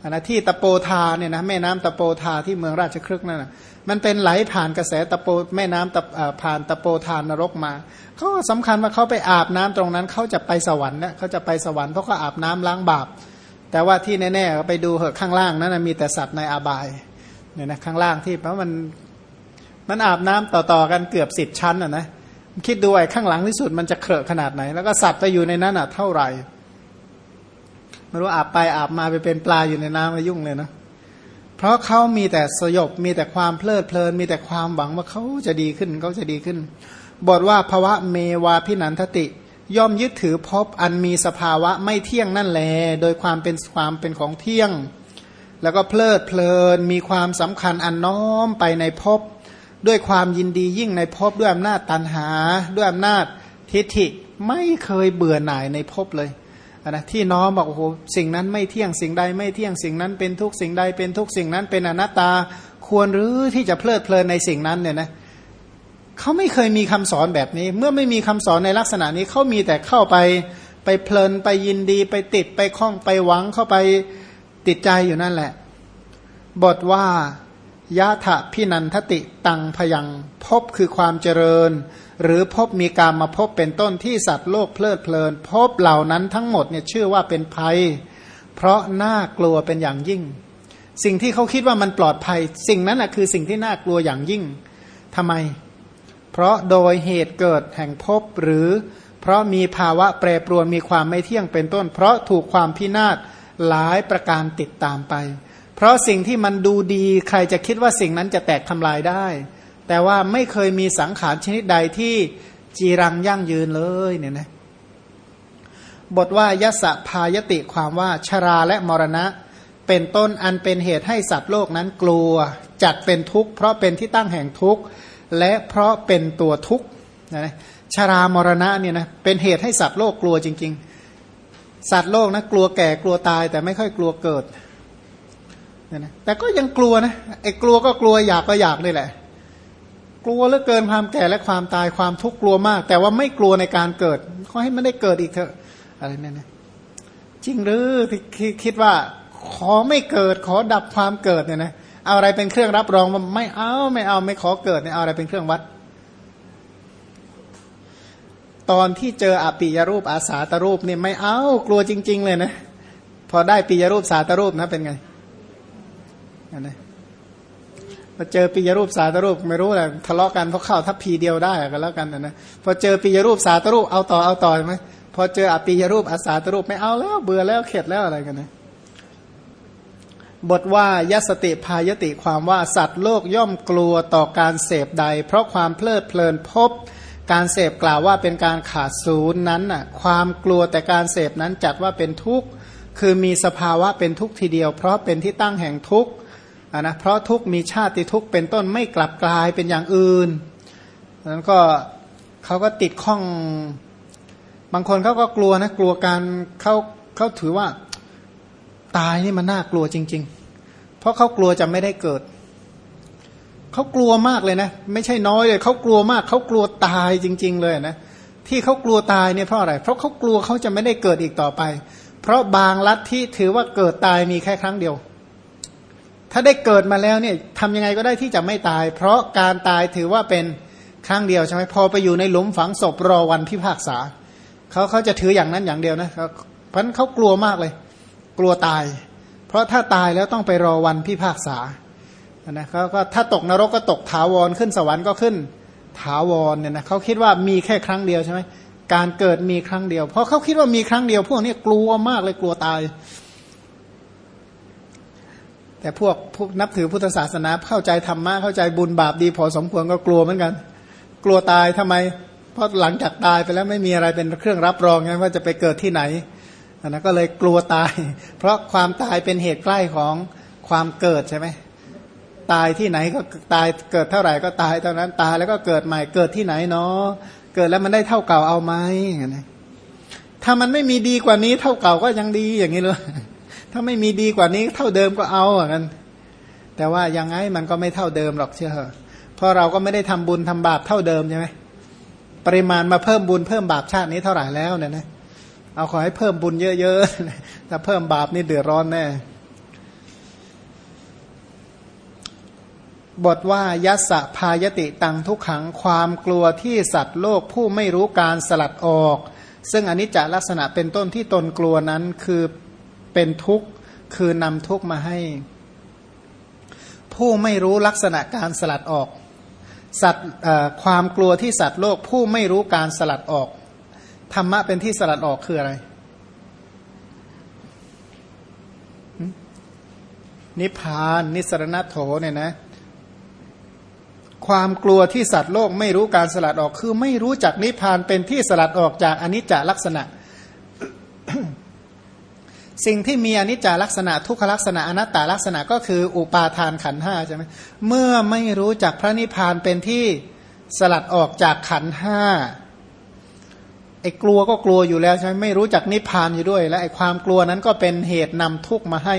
นะที่ตะโปธาเนี่ยนะแม่น้ำตะโปธาที่เมืองราชครึกนั่นนะ มันเป็นไหลผ่านกระแสตะโปแม่น้ำตะผ่านตะโปธานนรกมาเขาสำคัญว่าเขาไปอาบน้ำตรงนั้นเขาจะไปสวรรค์นะเขาจะไปสวรรค์เพราะเขาอาบน้ำล้างบาป แต่ว่าที่แน่ๆไปดูเหอะข้างล่างนั้นมีแต่สัตว์ในอาบายเนี่ยนะข้างล่างที่เพราะมันมันอาบน้ำต่อๆกันเกือบสิบชั้นอะนะคิดดูไอ้ข้างหลังที่สุดมันจะเคอะขนาดไหน แล้วก็สัตว์ไปอยู่ในนั้นอะเท่าไหร่ไม่รู้อาบไปอาบมาไปเป็นปลาอยู่ในน้ำมายุ่งเลยนะ ราะเขามีแต่สยบมีแต่ความเพลิดเพลิน มีแต่ความหวังว่าเขาจะดีขึ้นเขาจะดีขึ้น บทว่าภวะเมวาพินันทติ ย่อมยึดถือพบอันมีสภาวะไม่เที่ยงนั่นแล โดยความเป็นความเป็นของเที่ยง แล้วก็เพลิดเพลิน มีความสำคัญอันน้อมไปในพบ ด้วยความยินดียิ่งในภพด้วยอำนาจตันหา ด้วยอำนาจทิฏฐิไม่เคยเบื่อหน่ายในภพเลย นะที่น้อมบอกโอ้โหสิ่งนั้นไม่เที่ยงสิ่งใดไม่เที่ยงสิ่งนั้นเป็นทุกสิ่งใดเป็นทุกสิ่งนั้นเป็นอนัตตาควรหรือที่จะเพลิดเพลินในสิ่งนั้นเนี่ยนะเขาไม่เคยมีคำสอนแบบนี้ เมื่อไม่มีคำสอนในลักษณะนี้เขามีแต่เข้าไปไปเพลินไปยินดีไปติดไปคล้องไปหวังเข้าไปติดใจอยู่นั่นแหละ บทว่า ยะถะพินันทติตังพยังพบคือความเจริญ หรือพบมีการมาพบเป็นต้นที่สัตว์โลกเพลิดเพลิน พบเหล่านั้นทั้งหมดเนี่ยชื่อว่าเป็นภัย เพราะน่ากลัวเป็นอย่างยิ่ง สิ่งที่เขาคิดว่ามันปลอดภัย สิ่งนั้นแหะคือสิ่งที่น่ากลัวอย่างยิ่งทำไม เพราะโดยเหตุเกิดแห่งพบหรือ เพราะมีภาวะแปรปรวนมีความไม่เที่ยงเป็นต้น เพราะถูกความพินาศหลายประการติดตามไป เพราะสิ่งที่มันดูดีใครจะคิดว่าสิ่งนั้นจะแตกทำลายได้ แต่ว่าไม่เคยมีสังขารชนิดใดที่จีรังยั่งยืนเลยเนี่ยนะบทว่ายสะพายติความว่าชราและมรณะ เป็นต้นอันเป็นเหตุให้สัตว์โลกนั้นกลัว จัดเป็นทุกข์เพราะเป็นที่ตั้งแห่งทุกข์และเพราะเป็นตัวทุกข์นะชรามรณะเนี่ยนะเป็นเหตุให้สัตว์โลกกลัวจริง ๆ สัตว์โลกนะกลัวแก่กลัวตายแต่ไม่ค่อยกลัวเกิด เนี่ยนะแต่ก็ยังกลัวนะไอ้กลัวก็กลัวอยากก็อยากนี่แหละ กลัวเหลือเกินความแก่และความตายความทุกข์กลัวมาก แต่ว่าไม่กลัวในการเกิดเขาให้มันได้เกิดอีกเถอะอะไรเนี่ยนะจริงหรือที่คิดว่าขอไม่เกิดขอดับความเกิดเนี่ยนะเอาอะไรเป็นเครื่องรับรองว่าไม่เอาไม่เอาไม่ขอเกิดเนี่ยเอาอะไรเป็นเครื่องวัด ตอนที่เจออปิยรูปอาสาตรูปเนี่ยไม่เอากลัวจริง ๆ เลยนะพอได้ปิยรูปสาตรูปนะเป็นไง นะพอเจอปิยรูปสาตรูปไม่รู้แหละทะเลาะกันเพราะเข้าทัพพีเดียวได้กันแล้วกันนะพอเจอปิยรูปสาตรูปเอาต่อเอาต่อไหมพอเจออปิยรูปอาสาตรูปไม่เอาแล้วเบื่อแล้วเข็ดแล้วอะไรกันนะบทว่ายสติพายติความว่าสัตว์โลกย่อมกลัวต่อการเสพใด เพราะความเพลิดเพลินพบ การเสพกล่าวว่าเป็นการขาดศูนย์นั้นน่ะความกลัวแต่การเสพนั้นจัดว่าเป็นทุกข์คือมีสภาวะเป็นทุกข์ทีเดียว เพราะเป็นที่ตั้งแห่งทุกข์ะนะเพราะทุกมีชาติทุกเป็นต้นไม่กลับกลายเป็นอย่างอื่นนั้นก็เขาก็ติดข้อง บางคนเขาก็กลัวนะกลัวการเขาเขาถือว่าตายนี่มันน่ากลัวจริง ๆ เพราะเขากลัวจะไม่ได้เกิดเขากลัวมากเลยนะ ไม่ใช่น้อยเลยเขากลัวมากเขากลัวตายจริง ๆ เลยนะที่เขากลัวตายเนี่ยเพราะอะไร เพราะเขากลัวเขาจะไม่ได้เกิดอีกต่อไป เพราะบางลัทธิถือว่าเกิดตายมีแค่ครั้งเดียว ถ้าได้เกิดมาแล้วเนี่ยทำยังไงก็ได้ที่จะไม่ตาย เพราะการตายถือว่าเป็นครั้งเดียวใช่ไหมพอไปอยู่ในหลุมฝังศพรอวันพิพากษาเขาเขาจะถืออย่างนั้นอย่างเดียวนะเพราะเขากลัวมากเลย กลัวตาย เพราะถ้าตายแล้วต้องไปรอวันพิพากษานะเขาก็ถ้าตกนรกก็ตกถาวรขึ้นสวรรค์ก็ขึ้นถาวรเนี่ยนะเขาคิดว่ามีแค่ครั้งเดียวใช่ไหมการเกิดมีครั้งเดียว เพราะเขาคิดว่ามีครั้งเดียว พวกนี้กลัวมากเลยกลัวตาย แต่พวกนับถือพุทธศาสนาเข้าใจธรรมะเข้าใจบุญบาปดี พอสมควรก็กลัวเหมือนกัน กลัวตายทำไม เพราะหลังจากตายไปแล้วไม่มีอะไรเป็นเครื่องรับรองไงว่าจะไปเกิดที่ไหนอันนั้นก็เลยกลัวตาย เพราะความตายเป็นเหตุใกล้ของความเกิดใช่ไหมตายที่ไหนก็ตายเกิดเท่าไหร่ก็ตายเท่านั้นตายแล้วก็เกิดใหม่เกิดที่ไหนเนาะเกิดแล้วมันได้เท่าเก่าเอาไหมถ้ามันไม่มีดีกว่านี้เท่าเก่าก็ยังดีอย่างนี้เลย ถ้าไม่มีดีกว่านี้เท่าเดิมก็เอาเหมือะกันแต่ว่ายังไงมันก็ไม่เท่าเดิมหรอกเชื่อเหรอเพราะเราก็ไม่ได้ทำบุญทำบาปเท่าเดิมใช่ไหมปริมาณมาเพิ่มบุญเพิ่มบาปชาตินี้เท่าไหร่แล้วเนี่ยนะเอาขอให้เพิ่มบุญเยอะๆถ้าเพิ่มบาปนี่เดือดร้อนแน่บทว่ายัสะพายติตังทุกขังความกลัวที่สัตว์โลกผู้ไม่รู้การสลัดออก ซึ่งอนิจจลักษณะเป็นต้นที่ตนกลัวนั้นคือ เป็นทุกข์คือนำทุกข์มาให้ ผู้ไม่รู้ลักษณะการสลัดออก สัตว์ความกลัวที่สัตว์โลก ผู้ไม่รู้การสลัดออกธรรมะเป็นที่สลัดออกคืออะไร นิพพานนิสรณโถเนี่ยนะความกลัวที่สัตว์โลกไม่รู้การสลัดออก คือไม่รู้จักนิพพานเป็นที่สลัดออกจากอนิจจลักษณะ สิ่งที่มีอนิจจลักษณะทุกขลักษณะอนัตตลักษณะก็คืออุปาทานขันห้าใช่ไหมเมื่อไม่รู้จักพระนิพพานเป็นที่สลัดออกจากขันห้าไอ้กลัวก็กลัวอยู่แล้วใช่ไหมไม่รู้จักนิพพานอยู่ด้วย และไอ้ความกลัวนั้นก็เป็นเหตุนำทุกข์มาให้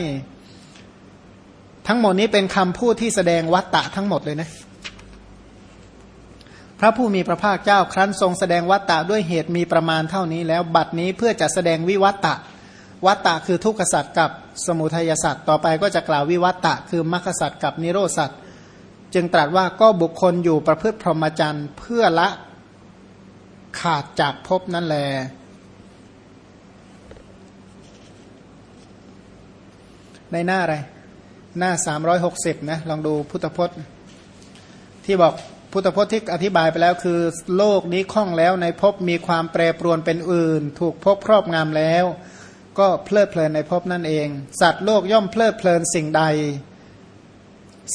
ทั้งหมดนี้เป็นคำพูดที่แสดงวัตตะทั้งหมดเลยนะพระผู้มีพระภาคเจ้าครั้นทรงแสดงวัตตะด้วยเหตุมีประมาณเท่านี้แล้วบัดนี้เพื่อจะแสดงวิวัตตะ วัตตะคือทุกขสัตว์กับสมุทัยสัตว์ต่อไปก็จะกล่าววิวัตตะคือมรรคสัตว์กับนิโรสัตว์จึงตรัสว่าก็บุคคลอยู่ประพฤติพรหมจรรย์เพื่อละขาดจากภพนั่นแล ในหน้าอะไร หน้า 360 นะ ลองดูพุทธพจน์ ที่บอกพุทธพจน์ที่อธิบายไปแล้วคือ โลกนี้คล่องแล้วในภพมีความแปรปรวนเป็นอื่น ถูกภพครอบงำแล้ว ก็เพลิดเพลินในภพนั่นเอง สัตว์โลกย่อมเพลิดเพลินสิ่งใด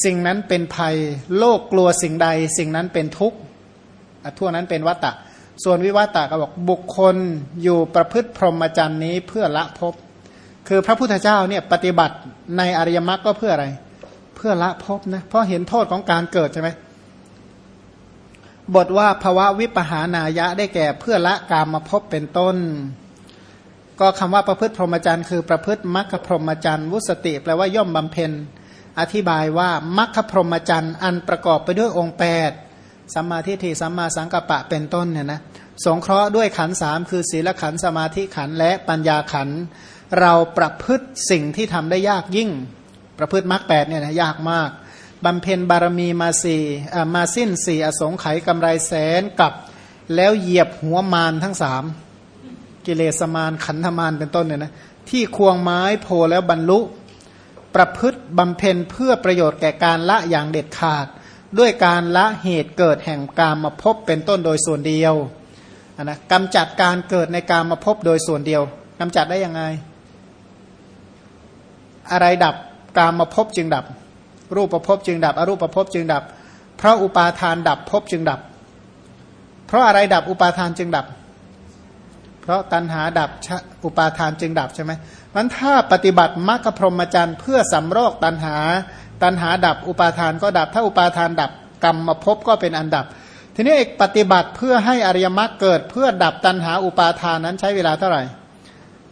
สิ่งนั้นเป็นภัย โลกกลัวสิ่งใด สิ่งนั้นเป็นทุกข์ทั่วนั้นเป็นวัตตะ ส่วนวิวัตตะก็บอกบุคคลอยู่ประพฤติพรหมจรรย์นี้เพื่อละภพคือพระพุทธเจ้าเนี่ยปฏิบัติในอริยมรรคก็เพื่ออะไร เพื่อละภพนะเพราะเห็นโทษของการเกิดใช่ไหมบทว่าภาวะวิปหานายะได้แก่เพื่อละกามมาพบเป็นต้น ก็คำว่าประพฤติพรหมจรรย์คือประพฤติมรรคพรหมจรรย์วุสติแปลว่าย่อมบำเพ็ญ อธิบายว่ามรรคพรหมจรรย์อันประกอบไปด้วยองค์8สัมมาทิฏฐิสัมมาสังกัปปะเป็นต้นเนี่ยนะสงเคราะห์ด้วยขันสามคือศีลขันสมาธิขันและปัญญาขันเราประพฤติสิ่งที่ทำได้ยากยิ่ง ประพฤติมรรคแปดเนี่ยนะยากมากบำเพ็ญบารมีมาสี่มาสิ้นสี่อสงไขยกำไรแสนกับ แล้วเหยียบหัวมารทั้งสาม กิเลสมารขันธมารเป็นต้นเนี่ยนะที่ควงไม้โพแล้วบรรลุ ประพฤติบำเพ็ญเพื่อประโยชน์แก่การละอย่างเด็ดขาด ด้วยการละเหตุเกิดแห่งการมาพบเป็นต้นโดยส่วนเดียวนะกำจัดการเกิดในการมาพบโดยส่วนเดียวกำจัดได้ยังไง อะไรดับการมาพบจึงดับ รูปประพบจึงดับ อรูปประพบจึงดับ เพราะอุปาทานดับพบจึงดับ เพราะอะไรดับอุปาทานจึงดับ เพราะตัณหาดับอุปาทานจึงดับใช่ไหมมันถ้าปฏิบัติมรรคพรหมจรรย์เพื่อสำรอกตัณหา ตัณหาดับอุปาทานก็ดับ ถ้าอุปาทานดับกรรมมาพบก็เป็นอันดับ ทีนี้เอกปฏิบัติเพื่อให้อริยมรรคเกิดเพื่อดับตัณหาอุปาทานนั้นใช้เวลาเท่าไหร่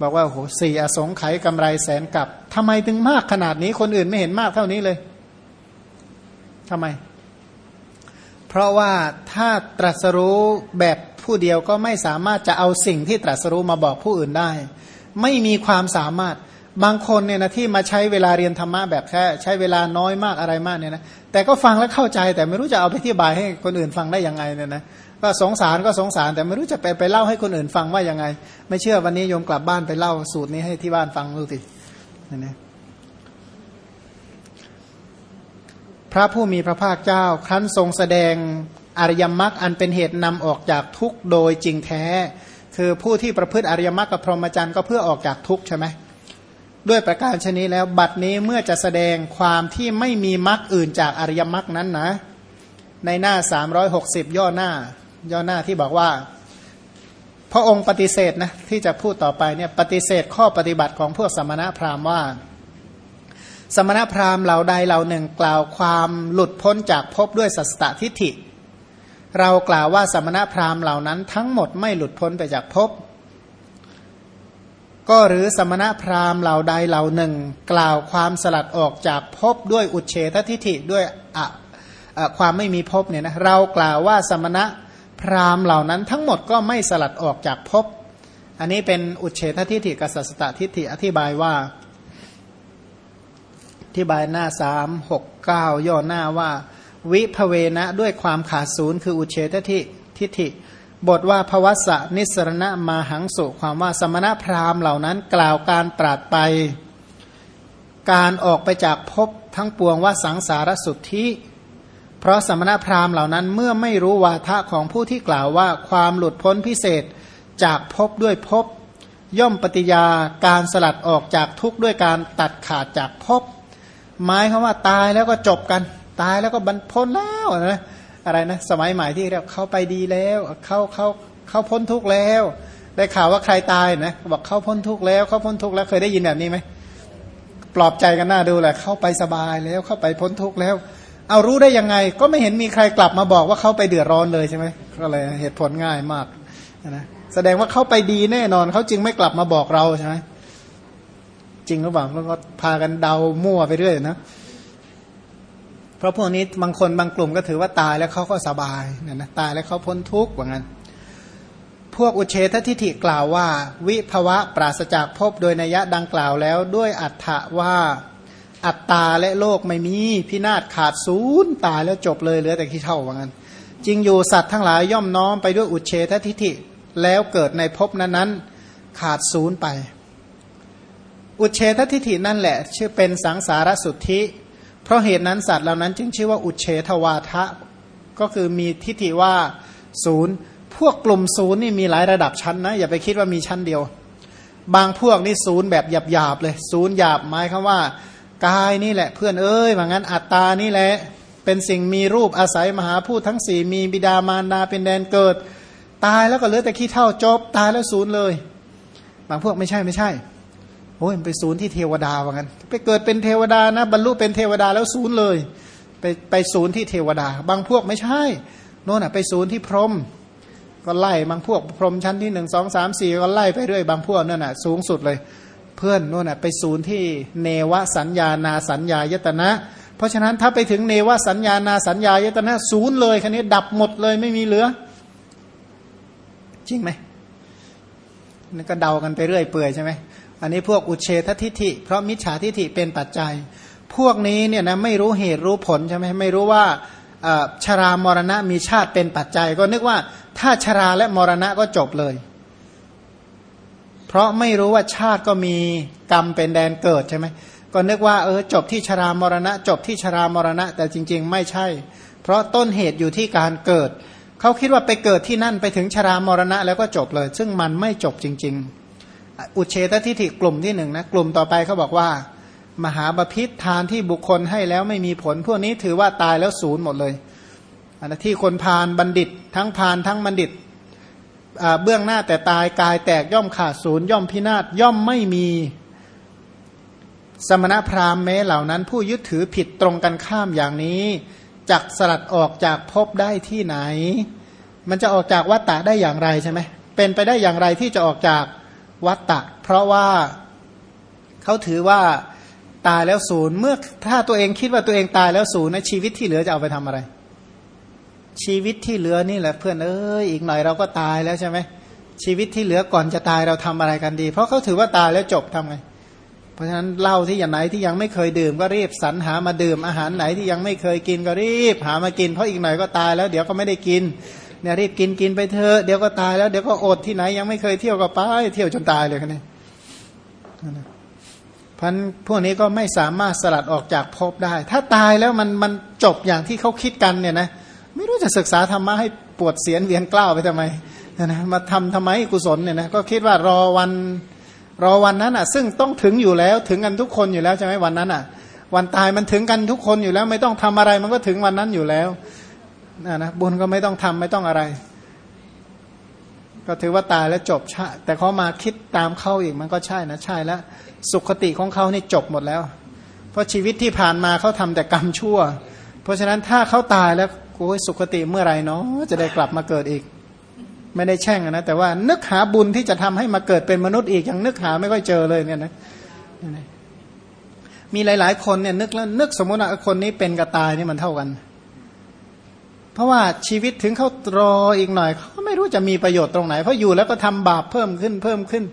บอกว่าโหสี่อสงไขยกำไรแสนกับทำไมถึงมากขนาดนี้คนอื่นไม่เห็นมากเท่านี้เลยทำไม เพราะว่าถ้าตรัสรู้แบบ ผู้เดียวก็ไม่สามารถจะเอาสิ่งที่ตรัสรู้มาบอกผู้อื่นได้ ไม่มีความสามารถบางคนเนี่ยนะที่มาใช้เวลาเรียนธรรมะแบบแค่ใช้เวลาน้อยมากอะไรมากเนี่ยนะแต่ก็ฟังแล้วเข้าใจแต่ไม่รู้จะเอาไปที่บายให้คนอื่นฟังได้ยังไงเนี่ยนะก็สงสารก็สงสารแต่ไม่รู้จะไปไปเล่าให้คนอื่นฟังว่ายังไง ไม่เชื่อวันนี้โยมกลับบ้านไปเล่าสูตรนี้ให้ที่บ้านฟังดูสิเนี่ยนะพระผู้มีพระภาคเจ้า ครั้นทรงแสดง อริยมรรคอันเป็นเหตุนำออกจากทุกโดยจริงแท้ คือผู้ที่ประพฤติอริยมรรคกับพรหมจรรย์ก็เพื่อออกจากทุกใช่ไหมด้วยประการชนี้แล้วบัดนี้เมื่อจะแสดงความที่ไม่มีมรรคอื่นจากอริยมรรคนั้นนะ ในหน้า 360 ย่อหน้า ย่อหน้าที่บอกว่า พระองค์ปฏิเสธนะที่จะพูดต่อไปเนี่ยปฏิเสธข้อปฏิบัติของพวกสมณะพราหมณ์ว่า สมณพราหมณ์เหล่าใดเหล่าหนึ่งกล่าวความหลุดพ้นจากภพด้วยสัสตทิฏฐิ เรากล่าวว่าสมณพราหมณ์เหล่านั้นทั้งหมดไม่หลุดพ้นไปจากภพก็หรือสมณพราหมณ์เหล่าใดเหล่าหนึ่ง กล่าวความสลัดออกจากภพด้วยอุเฉททิฐิด้วยอะความไม่มีภพเนี่ยนะเรากล่าวว่าสมณะพราหมณ์เหล่านั้นทั้งหมดก็ไม่สลัดออกจากภพอันนี้เป็นอุเฉททิฏฐิกับสัสตทิฏฐิอธิบายว่า อธิบายหน้าสามหกเก้าย่อหน้าว่า วิภเวนะด้วยความขาดศูนย์คืออุเฉททิทิฐิ บทว่าภวสะนิสรณะมาหังสุความว่าสมณพราหมณ์เหล่านั้นกล่าวการตรัสไป การออกไปจากภพทั้งปวงว่าสังสารสุทธิเพราะสมณพราหมณ์เหล่านั้นเมื่อไม่รู้วาทะของผู้ที่กล่าวว่าความหลุดพ้นพิเศษจากภพด้วยภพย่อมปฏิยาการสลัดออกจากทุกข์ด้วยการตัดขาดจากภพหมายคำว่าตายแล้วก็จบกัน ตายแล้วก็บรรพ้นแล้วนะอะไรนะ สมัยใหม่ที่เรียกเขาไปดีแล้วเขาเขาเขาพ้นทุกข์แล้ว ได้ข่าวว่าใครตายนะบอกเขาพ้นทุกข์แล้วเขาพ้นทุกข์แล้วเคยได้ยินแบบนี้ไหมปลอบใจกันหน้าดูแหละเข้าไปสบายแล้วเข้าไปพ้นทุกข์แล้ว เอารู้ได้ยังไง ก็ไม่เห็นมีใครกลับมาบอกว่าเขาไปเดือดร้อนเลยใช่ไหมก็เลยเหตุผลง่ายมากนะแสดงว่าเขาไปดีแน่นอนเขาจึงไม่กลับมาบอกเราใช่ไหมจริงหรือเปล่าแล้วก็พากันเดามั่วไปเรื่อยนะ เพราะพวกนี้บางคนบางกลุ่มก็ถือว่าตายแล้วเขาก็สบายเนี่ยนะตายแล้วเขาพ้นทุกข์ว่างั้น พวกอุเฉททิฐิกล่าวว่า วิภวะปราศจากภพโดยนัยะดังกล่าวแล้ว ด้วยอัฏฐะว่าอัตตาและโลกไม่มีพินาศขาดศูนย์ตายแล้วจบเลยเหลือแต่ขี้เท่าว่างั้นจริงอยู่สัตว์ทั้งหลายย่อมน้อมไปด้วยอุเฉททิฐิแล้วเกิดในภพนั้นๆขาดศูนย์ไป อุเฉททิฐินั่นแหละ ชื่อเป็นสังสารสุทธิ เพราะเหตุนั้นสัตว์เหล่านั้นจึงชื่อว่าอุเฉทวาทะ ก็คือมีทิฏฐิว่าศูนย์พวกกลุ่มศูนย์นี่มีหลายระดับชั้นนะอย่าไปคิดว่ามีชั้นเดียว บางพวกนี่ศูนย์แบบหยาบๆเลย ศูนย์หยาบหมายคำว่ากายนี่แหละเพื่อนเอ้ยว่างั้นอัตตานี่แหละเป็นสิ่งมีรูปอาศัยมหาพูดทั้งสี่มีบิดามารดาเป็นแดนเกิด ตายแล้วก็เหลือแต่ขี้เท่าจบ ตายแล้วศูนย์เลย บางพวกไม่ใช่ไม่ใช่ โอ้ยไปศูนย์ที่เทวดาว่างั้น ไปเกิดเป็นเทวดานะ บรรลุเป็นเทวดาแล้วศูนย์เลย ไปไปศูนย์ที่เทวดา บางพวกไม่ใช่โน่นอะไปศูนย์ที่พรหมก็ไล่บางพวกพรหมชั้นที่หนึ่งสองสามสี่ก็ไล่ไปเรื่อยบางพวกนั่นน่ะสูงสุดเลย เพื่อนโน่นไปศูนย์ที่เนวสัญญานาสัญญายตนะ เพราะฉะนั้นถ้าไปถึงเนวสัญญานาสัญญายตนะศูนย์เลยคันนี้ดับหมดเลยไม่มีเหลือ จริงไหมนี่ก็เดากันไปเรื่อยเปื่อยใช่ไหม อันนี้พวกอุเฉททิฐิ เพราะมิจฉาทิฐิเป็นปัจจัย พวกนี้เนี่ยนะไม่รู้เหตุรู้ผลใช่ไหมไม่รู้ว่าชรามรณะมีชาติเป็นปัจจัย ก็นึกว่าถ้าชราและมรณะก็จบเลย เพราะไม่รู้ว่าชาติก็มีกรรมเป็นแดนเกิดใช่ไหมก็นึกว่าเออจบที่ชรามรณะ จบที่ชรามรณะ แต่จริง ๆ ไม่ใช่ เพราะต้นเหตุอยู่ที่การเกิด เขาคิดว่าไปเกิดที่นั่นไปถึงชรามรณะ แล้วก็จบเลย ซึ่งมันไม่จบจริง ๆ อุเฉตทิฏฐิกลุ่มที่หนึ่งนะกลุ่มต่อไปเขาบอกว่า มหาบพิษทานที่บุคคลให้แล้วไม่มีผล พวกนี้ถือว่าตายแล้วศูนย์หมดเลยอันที่คนพานบัณฑิต ทั้งพานทั้งบัณฑิตเบื้องหน้าแต่ตายกายแตกย่อมขาดศูนย์ย่อมพินาศย่อมไม่มีสมณพราหมณ์แม้เหล่านั้น ผู้ยึดถือผิดตรงกันข้ามอย่างนี้จักสลัดออกจากภพได้ที่ไหน มันจะออกจากวัตตะได้อย่างไรใช่ไหมเป็นไปได้อย่างไรที่จะออกจาก วัตตะ เพราะว่าเขาถือว่าตายแล้วศูนย์เมื่อถ้าตัวเองคิดว่าตัวเองตายแล้วศูนย์นะชีวิตที่เหลือจะเอาไปทำอะไร ชีวิตที่เหลือนี่แหละเพื่อนเอ้ยอีกหน่อยเราก็ตายแล้วใช่ไหมชีวิตที่เหลือก่อนจะตายเราทำอะไรกันดี เพราะเขาถือว่าตายแล้วจบทำไง เพราะฉะนั้นเหล้าที่อย่างไหนที่ยังไม่เคยดื่ม ก็รีบสรรหามาดื่มอาหารไหนที่ยังไม่เคยกินก็รีบหามากิน เพราะอีกหน่อยก็ตายแล้ว เดี๋ยวก็ไม่ได้กิน เนี่ยรีบกินกินไปเถอะเดี๋ยวก็ตายแล้วเดี๋ยวก็อดที่ไหนยังไม่เคยเที่ยวก็ไปเที่ยวจนตายเลยกันนี่พันพวกนี้ก็ไม่สามารถสลัดออกจากภพได้ ถ้าตายแล้วมันมันจบอย่างที่เขาคิดกันเนี่ยนะไม่รู้จะศึกษาธรรมะให้ปวดเสียนเวียนกล้าวไปทำไมนะมาทำทำไมกุศลเนี่ยนะก็คิดว่ารอวันรอวันนั้นอะ ซึ่งต้องถึงอยู่แล้วถึงกันทุกคนอยู่แล้วใช่ไหมวันนั้นอะ วันตายมันถึงกันทุกคนอยู่แล้ว ไม่ต้องทำอะไรมันก็ถึงวันนั้นอยู่แล้ว นะนะบุญก็ไม่ต้องทำไม่ต้องอะไร ก็ถือว่าตายแล้วจบใช่แต่เขามาคิดตามเข้าอีกมันก็ใช่นะใช่แล้วสุขติของเขานี่จบหมดแล้ว เพราะชีวิตที่ผ่านมาเขาทำแต่กรรมชั่ว เพราะฉะนั้นถ้าเขาตายแล้วโอ้ยสุขติเมื่อไรเนาะจะได้กลับมาเกิดอีก ไม่ได้แช่งนะแต่ว่านึกหาบุญที่จะทำให้มาเกิดเป็นมนุษย์อีกยังนึกหาไม่ค่อยเจอเลยเนี่ยนะมีหลาย ๆ คนเนี่ยนึกแล้วนึกสมมติว่าคนนี้เป็นกับตายนี่มันเท่ากัน ราะว่าชีวิตถึงเขารออีกหน่อยเขาไม่รู้จะมีประโยชน์ตรงไหน เพราะอยู่แล้วก็ทำบาปเพิ่มขึ้นเพิ่มขึ้น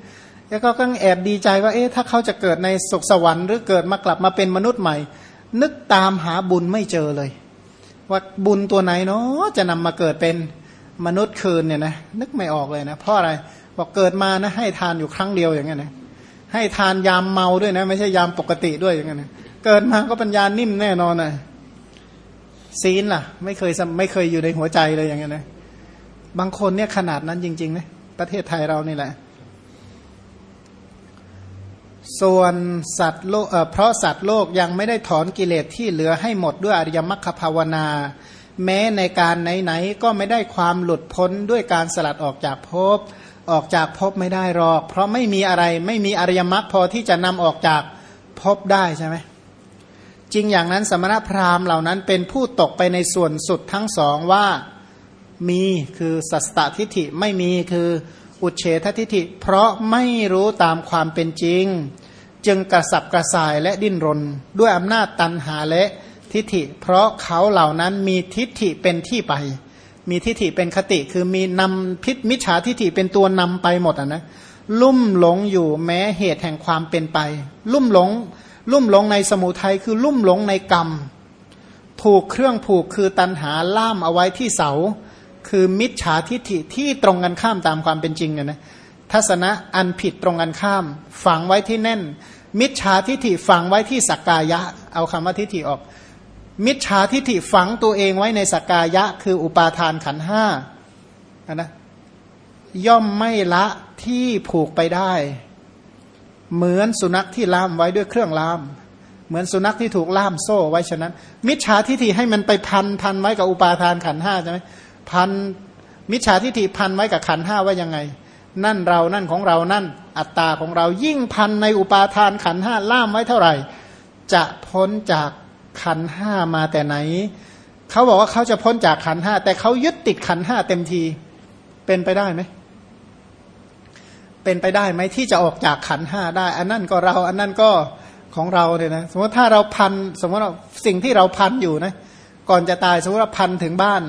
แล้วก็ก็แอบดีใจว่าเอ๊ะถ้าเขาจะเกิดในสุขสวรรค์หรือเกิดมากลับมาเป็นมนุษย์ใหม่ นึกตามหาบุญไม่เจอเลย ว่าบุญตัวไหนเนาะจะนำมาเกิดเป็นมนุษย์คืนเนี่ยนะนึกไม่ออกเลยนะ เพราะอะไรบอกเกิดมานะให้ทานอยู่ครั้งเดียวอย่างเงี้ยนะให้ทานยามเมาด้วยนะ ไม่ใช่ยามปกติด้วยอย่างเงี้ยนะเกิดมาก็ปัญญานิ่มแน่นอนนะ ศีลล่ะ ไม่เคยไม่เคยอยู่ในหัวใจเลยอย่างเงี้ยนะบางคนเนี่ยขนาดนั้นจริงๆนะประเทศไทยเรานี่แหละ ส่วนสัตว์โลกเเพราะสัตว์โลกยังไม่ได้ถอนกิเลสที่เหลือให้หมดด้วยอริยมรรคภาวนา แม้ในการไหนๆก็ไม่ได้ความหลุดพ้นด้วยการสลัดออกจากภพออกจากภพไม่ได้หรอก เพราะไม่มีอะไรไม่มีอริยมรรคพอที่จะนำออกจากภพได้ใช่ไหม จริงอย่างนั้นสมณพราหมณ์เหล่านั้นเป็นผู้ตกไปในส่วนสุดทั้งสองว่ามีคือสัสตทิฏฐิไม่มีคืออุเฉททิฏฐิ เพราะไม่รู้ตามความเป็นจริง จึงกระสับกระส่ายและดิ้นรน ด้วยอำนาจตันหาและทิฏฐิ เพราะเขาเหล่านั้นมีทิฏฐิเป็นที่ไป มีทิฏฐิเป็นคติคือมีนำพิษมิจฉาทิฏฐิเป็นตัวนำไปหมดอะนะลุ่มหลงอยู่แม้เหตุแห่งความเป็นไป ลุ่มหลง ลุ่มหลงในสมุทัยคือลุ่มหลงในกรรมผูกเครื่องผูกคือตันหาล่ามเอาไว้ที่เสา คือมิจฉาทิฏฐิที่ตรงกันข้ามตามความเป็นจริงเนี่ยนะทัศนะอันผิดตรงกันข้าม ฝังไว้ที่แน่น มิจฉาทิฏฐิฝังไว้ที่สักกายะ เอาคำว่าทิฏฐิออก มิจฉาทิฏฐิฝังตัวเองไว้ในสกายะ คืออุปาทานขันห้านะย่อมไม่ละที่ผูกไปได้ เหมือนสุนัขที่ล่ามไว้ด้วยเครื่องล่าม เหมือนสุนัขที่ถูกล่ามโซ่ไว้ฉะนั้น มิจฉาทิฏฐิให้มันไปพันพันไว้กับอุปาทานขันห้าใช่ไหมพันมิจฉาทิฏฐิพันไว้กับขันห้าว่ายังไง นั่นเรานั่นของเรานั่น อัตตาของเรายิ่งพันในอุปาทานขันห้าล่ามไว้เท่าไหร่ จะพ้นจากขันห้ามาแต่ไหน เขาบอกว่าเขาจะพ้นจากขันห้าแต่เขายึดติดขันห้าเต็มทีเป็นไปได้ไหม เป็นไปได้ไหมที่จะออกจากขันห้าได้ อันนั่นก็เรา อันนั่นก็ของเราเนี่ยนะสมมติถ้าเราพันสมมติว่าสิ่งที่เราพันอยู่นะก่อนจะตายสมมติว่าพันถึงบ้าน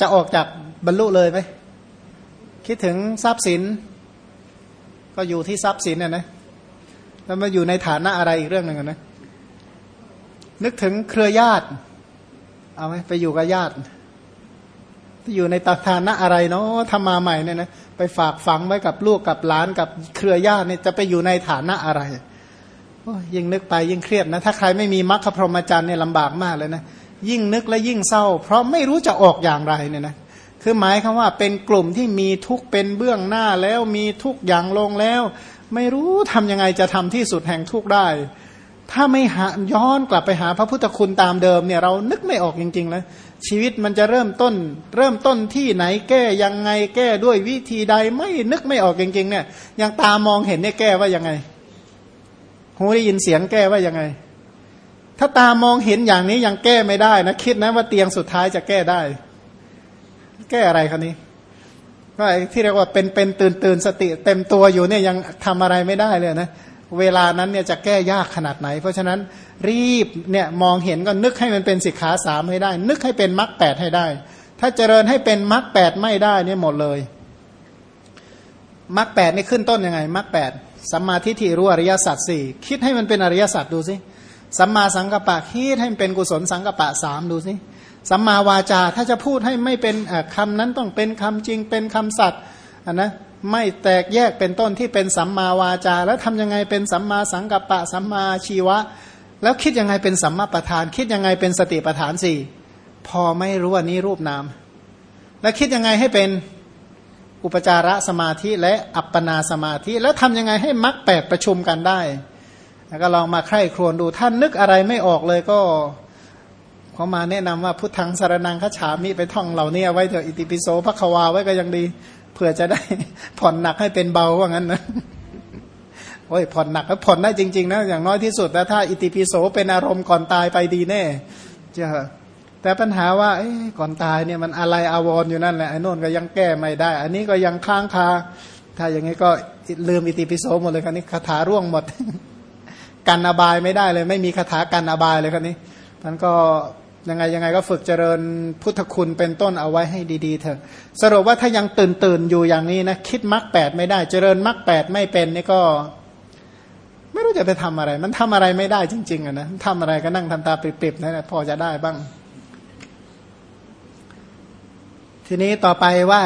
จะออกจากบรรลุเลยไหมคิดถึงทรัพย์สิน ก็อยู่ที่ทรัพย์สินน่ยนะแล้วมาอยู่ในฐานะอะไรอีกเรื่องหนึ่งนะนึกถึงเครือญาติ เอาไหมไปอยู่กับญาติอยู่ในตาทานะอะไรเนาะทำมาใหม่เนี่ยนะ ไปฝากฝังไว้กับลูกกับหลานกับเครือญาติเนี่ยจะไปอยู่ในฐานะอะไรยิ่งนึกไปยิ่งเครียดนะ ถ้าใครไม่มีมรรคพรหมจรรย์เนี่ยลำบากมากเลยนะ ยิ่งนึกและยิ่งเศร้า เพราะไม่รู้จะออกอย่างไรเนี่ยนะคือหมายคำว่าเป็นกลุ่มที่มีทุกเป็นเบื้องหน้าแล้วมีทุกอย่างลงแล้ว ไม่รู้ทำยังไงจะทำที่สุดแห่งทุกได้ ถ้าไม่หาย้อนกลับไปหาพระพุทธคุณตามเดิมเนี่ยเรานึกไม่ออกจริงๆแล้ว ชีวิตมันจะเริ่มต้น เริ่มต้นที่ไหนแก้ยังไงแก้ด้วยวิธีใดไม่นึกไม่ออกจริงๆเนี่ยยังตามองเห็นเนี่ยแก้ว่ายังไงหูได้ยินเสียงแก้ว่ายังไง ถ้าตามองเห็นอย่างนี้ยังแก้ไม่ได้นะคิดนะว่าเตียงสุดท้ายจะแก้ได้ แก้อะไรครนี้ว่าที่เรียกว่าเป็นเป็นตื่นตื่นสติเต็มตัวอยู่เนี่ยยังทำอะไรไม่ได้เลยนะเวลานั้นเนี่ยจะแก้ยากขนาดไหน เพราะฉะนั้น รีบเนี่ยมองเห็นก็นึกให้มันเป็นสิกขาสามให้ได้ นึกให้เป็นมรรคแปดให้ได้ ถ้าเจริญให้เป็นมรรคแปดไม่ได้เนี่ยหมดเลยมรรคแปดนี่ขึ้นต้นยังไงมรรคแปดสัมมาทิฏฐิรู้อริยสัจสี่คิดให้มันเป็นอริยสัจดูสิสัมมาสังกัปปะคิดให้มันเป็นกุศลสังกัปปะสามดูสิสัมมาวาจาถ้าจะพูดให้ไม่เป็นคำนั้นต้องเป็นคำจริงเป็นคำสัตย์นนะไม่แตกแยกเป็นต้นที่เป็นสัมมาวาจา แล้วทำยังไงเป็นสัมมาสังกัปปะสัมมาชีวะ แล้วคิดยังไงเป็นสัมมาประธาน คิดยังไงเป็นสติประธานสี่พอไม่รู้ว่านี้รูปนาม แล้วคิดยังไงให้เป็นอุปจาระสมาธิและอัปปนาสมาธิ แล้วทำยังไงให้มรรคแปดประชุมกันได้ แล้วก็ลองมาใคร่ครวญดูท่านนึกอะไรไม่ออกเลยก็เขามาแนะนำว่าพุทธังสารนังขฉามิไปท่องเหล่านี้ไว้เถอะอิติปิโสพระควาไว้ก็ยังดีเพื่อจะได้ผ่อนหนักให้เป็นเบาว่างั้นนะ โอ้ยผ่อนหนักก็ผ่อนได้จริง ๆ นะ อย่างน้อยที่สุดแล้วถ้าอิติปิโสเป็นอารมณ์ก่อนตายไปดีแน่จะแต่ปัญหาว่าก่อนตายเนี่ยมันอะไรอาวรอยู่นั่นแหละไอ้นนก็ยังแก้ไม่ได้ อันนี้ก็ยังค้างคา ถ้าอย่างนี้ก็ลืมอิติปิโสหมดเลยครับนี่คาถาร่วงหมด กันอบายไม่ได้เลย ไม่มีคาถากันอบายเลยครับนี้มันก็ยังไงยังไงก็ฝึกเจริญพุทธคุณเป็นต้นเอาไว้ให้ดีๆเถอะสรุปว่าถ้ายังตื่นตื่นอยู่อย่างนี้นะคิดมรรคแปดไม่ได้ เจริญมรรคแปดไม่เป็นนี่ก็ ไม่รู้จะไปทำอะไร มันทำอะไรไม่ได้จริง ๆอะนะทำอะไรก็นั่งทำตาปิบๆนั่นแหละพอจะได้บ้าง ทีนี้ต่อไปว่า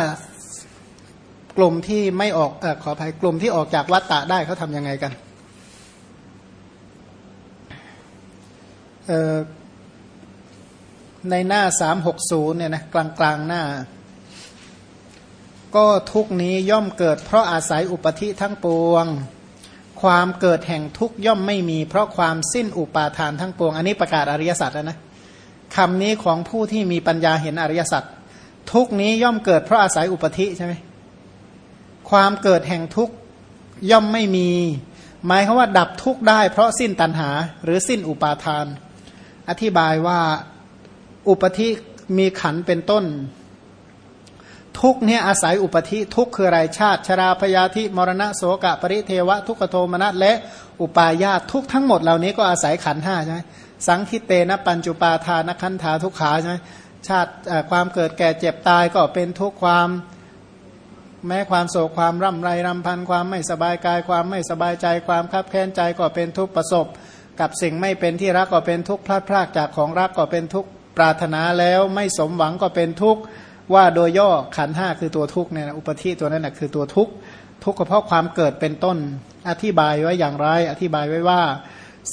กลุ่มที่ไม่ออกอขออภัยกลุ่มที่ออกจากวัตตะได้เขาทำยังไงกันในหน้าสามหกศูนย์เนี่ยนะกลางกลางหน้า ก็ทุกนี้ย่อมเกิดเพราะอาศัยอุปธิทั้งปวง ความเกิดแห่งทุกย่อมไม่มี เพราะความสิ้นอุปาทานทั้งปวง อันนี้ประกาศอริยสัจแลนะคำนี้ของผู้ที่มีปัญญาเห็นอริยสัจทุกนี้ย่อมเกิดเพราะอาศัยอุปธิใช่ไหมความเกิดแห่งทุกย่อมไม่มี หมายคือว่าดับทุกได้ เพราะสิ้นตัณหา หรือสิ้นอุปาทาน อธิบายว่าอุปธิมีขันเป็นต้น ทุกเนี่ยอาศัยอุปธิทุกคืออะไรชาติ ชราพยาธิมรณะโสกะปริเทวะ ทุกขโทมนัสและอุปาญาตทุกทั้งหมดเหล่านี้ก็อาศัยขันห้าใช่ไหมสังคิเตนะปัญจุปาทานคันธาทุกขาใช่ไหมชาติความเกิดแก่เจ็บตายก็เป็นทุกความแม้ความโศกความร่ำไรรำพันความไม่สบายกายความไม่สบายใจความคับแค้นใจก็เป็นทุกประสบ กับสิ่งไม่เป็นที่รักก็เป็นทุกพลาดพลาดจากของรักก็เป็นทุกปรารถนาแล้วไม่สมหวังก็เป็นทุกข์ ว่าโดยย่อขันห้าคือตัวทุกข์เนี่ยอุปธิตัวนั้นนะคือตัวทุกข์ทุกข์เพราะความเกิดเป็นต้น อธิบายไว้อย่างไร อธิบายไว้ว่า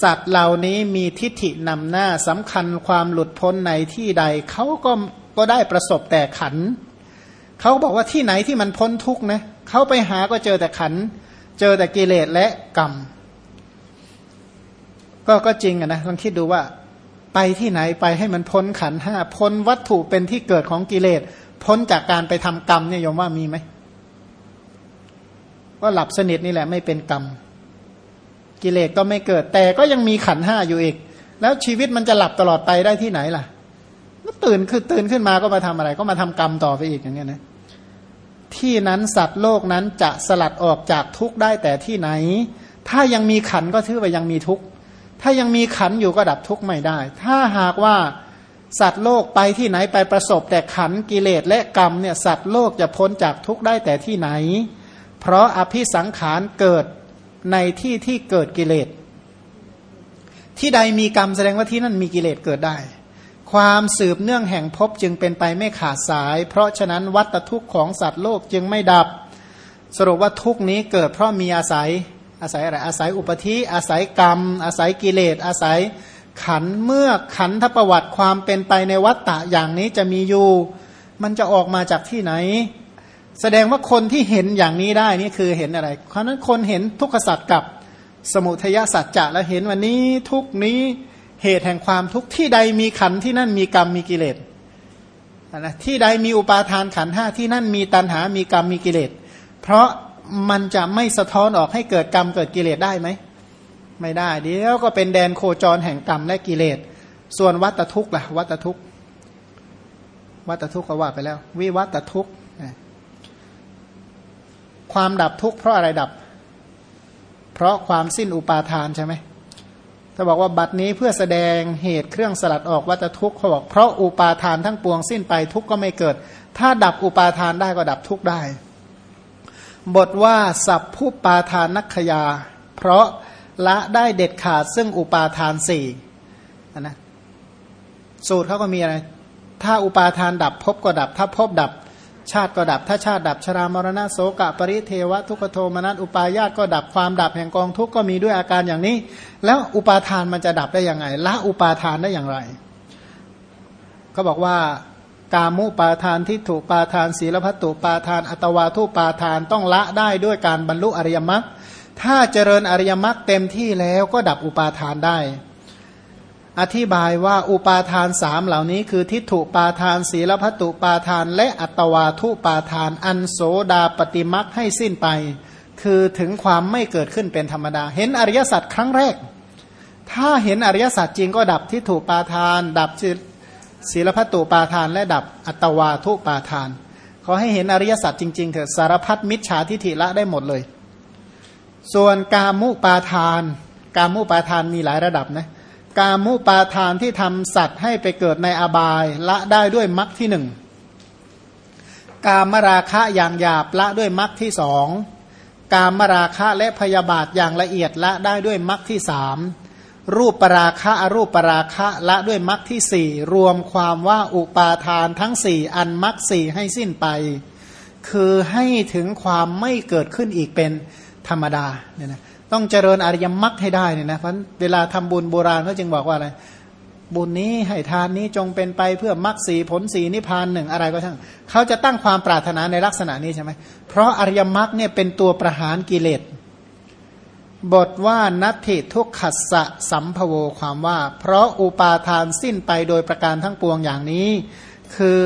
สัตว์เหล่านี้มีทิฏฐินำหน้าสำคัญความหลุดพ้นในที่ใดเขาก็ก็ได้ประสบแต่ขันเขาบอกว่าที่ไหนที่มันพ้นทุกข์นะเขาไปหาก็เจอแต่ขันเจอแต่กิเลสและกรรม ก็ก็จริงอะนะลองคิดดูว่าไปที่ไหนไปให้มันพ้นขันห้าพ้นวัตถุเป็นที่เกิดของกิเลส พ้นจากการไปทำกรรมเนี่ยยมว่ามีไหมว่าหลับสนิทนี่แหละไม่เป็นกรรม กิเลสก็ไม่เกิด แต่ก็ยังมีขันห้าอยู่อีก แล้วชีวิตมันจะหลับตลอดไปได้ที่ไหนล่ะก็ตื่นคือตื่นขึ้นมาก็มาทำอะไร ก็มาทำกรรมต่อไปอีกอย่างเงี้ยนะที่นั้นสัตว์โลกนั้นจะสลัดออกจากทุกข์ได้แต่ที่ไหน ถ้ายังมีขันก็ถือว่ายังมีทุกข์ถ้ายังมีขันอยู่ก็ดับทุกข์ไม่ได้ ถ้าหากว่า สัตว์โลกไปที่ไหนไปประสบแต่ขันกิเลสและกรรมเนี่ยสัตว์โลกจะพ้นจากทุกข์ได้แต่ที่ไหน เพราะอภิสังขารเกิดในที่ที่เกิดกิเลส ที่ใดมีกรรมแสดงว่าที่นั่นมีกิเลสเกิดได้ ความสืบเนื่องแห่งภพจึงเป็นไปไม่ขาดสาย เพราะฉะนั้นวัตทุกข์ของสัตว์โลกจึงไม่ดับ สรุปว่าทุกนี้เกิดเพราะมีอาศัยอาศัยอะไรอาศัยอุปธิอาศัยกรรม อาศัยกิเลสอาศัย ขันเมื่อขันทประวัติความเป็นไปในวัฏฏะอย่างนี้จะมีอยู่ มันจะออกมาจากที่ไหน แสดงว่าคนที่เห็นอย่างนี้ได้นี่คือเห็นอะไร เพราะนั้นคนเห็นทุกขสัตว์กับสมุทัยสัจจะแล้วเห็นวันนี้ทุกนี้เหตุแห่งความทุกข์ที่ใดมีขันที่นั่นมีกรรมมีกิเลสนะที่ใดมีอุปาทานขันห้าที่นั่นมีตัณหามีกรรมมีกิเลส เพราะมันจะไม่สะท้อนออกให้เกิดกรรมเกิดกิเลสได้ไหม ไม่ได้ เดี๋ยวก็เป็นแดนโคจรแห่งกรรมและกิเลส ส่วนวัตทุกข์ล่ะ วัตทุกข์วัตทุกข์ก็ว่าไปแล้ว วิวัตทุกข์ความดับทุกข์เพราะอะไรดับ เพราะความสิ้นอุปาทานใช่ไหมถ้าบอกว่าบัดนี้เพื่อแสดงเหตุเครื่องสลัดออกวัตทุกข์เขาบอกเพราะอุปาทานทั้งปวงสิ้นไปทุกข์ก็ไม่เกิด ถ้าดับอุปาทานได้ก็ดับทุกข์ได้ บทว่าสัพผู้ปาทานนักขยา เพราะ ละได้เด็ดขาดซึ่งอุปาทานสี่นะสูตรเขาก็มีอะไร ถ้าอุปาทานดับพบก็ดับ ถ้าพบดับ ชาติก็ดับ ถ้าชาติดับชรามรณะโสกะปริเทวะทุกโทมนัสอุปาญาตก็ดับความดับแห่งกองทุกก็มีด้วยอาการอย่างนี้ แล้วอุปาทานมันจะดับได้ยังไง ละอุปาทานได้อย่างไรก็บอกว่ากามุปาทานทิฏฐุปาทาน ศีลพัตตุปาทาน อัตวาทุปาทานต้องละได้ด้วยการบรรลุอริยมรรค ถ้าเจริญอริยมรรคเต็มที่แล้วก็ดับอุปาทานได้ อธิบายว่าอุปาทานสามเหล่านี้คือทิฏฐุปาทาน ศีลพัตตุปาทาน และอัตวาทุปาทาน อันโสดาปฏิมักให้สิ้นไป คือถึงความไม่เกิดขึ้นเป็นธรรมดา เห็นอริยสัจครั้งแรก ถ้าเห็นอริยสัจจริงก็ดับทิฏฐุปาทาน ดับศีลพัตตุปาทาน และดับอัตวาทุปาทาน ขอให้เห็นอริยสัจจริงๆเถอะสารพัดมิจฉาทิฏฐิละได้หมดเลย ส่วนกามุปาทาน กามุปาทานมีหลายระดับนะกามุปาทานที่ทำสัตว์ให้ไปเกิดในอบายละได้ด้วยมรรคที่หนึ่งกามราคะอย่างหยาบละด้วยมรรคที่สองกามราคะและพยาบาทอย่างละเอียดละได้ด้วยมรรคที่สามรูปปราคะอรูปปราคะละด้วยมรรคที่สี่รวมความว่าอุปาทานทั้งสี่อันมรรคสี่ให้สิ้นไป คือให้ถึงความไม่เกิดขึ้นอีกเป็น ธรรมดาเนี่ยนะต้องเจริญอริยมรรคให้ได้เนี่ยนะเพราะเวลาทำบุญโบราณเขาจึงบอกว่าอะไรบุญนี้ให้ทานนี้จงเป็นไปเพื่อมรรคสีผลสีนิพพานหนึ่งอะไรก็ช่างเขาจะตั้งความปรารถนาในลักษณะนี้ใช่ไหมเพราะอริยมรรคเนี่ยเป็นตัวประหารกิเลสบทว่านัตถิทุกขัสสะสัมภโวความว่า เพราะอุปาทานสิ้นไปโดยประการทั้งปวงอย่างนี้ คือ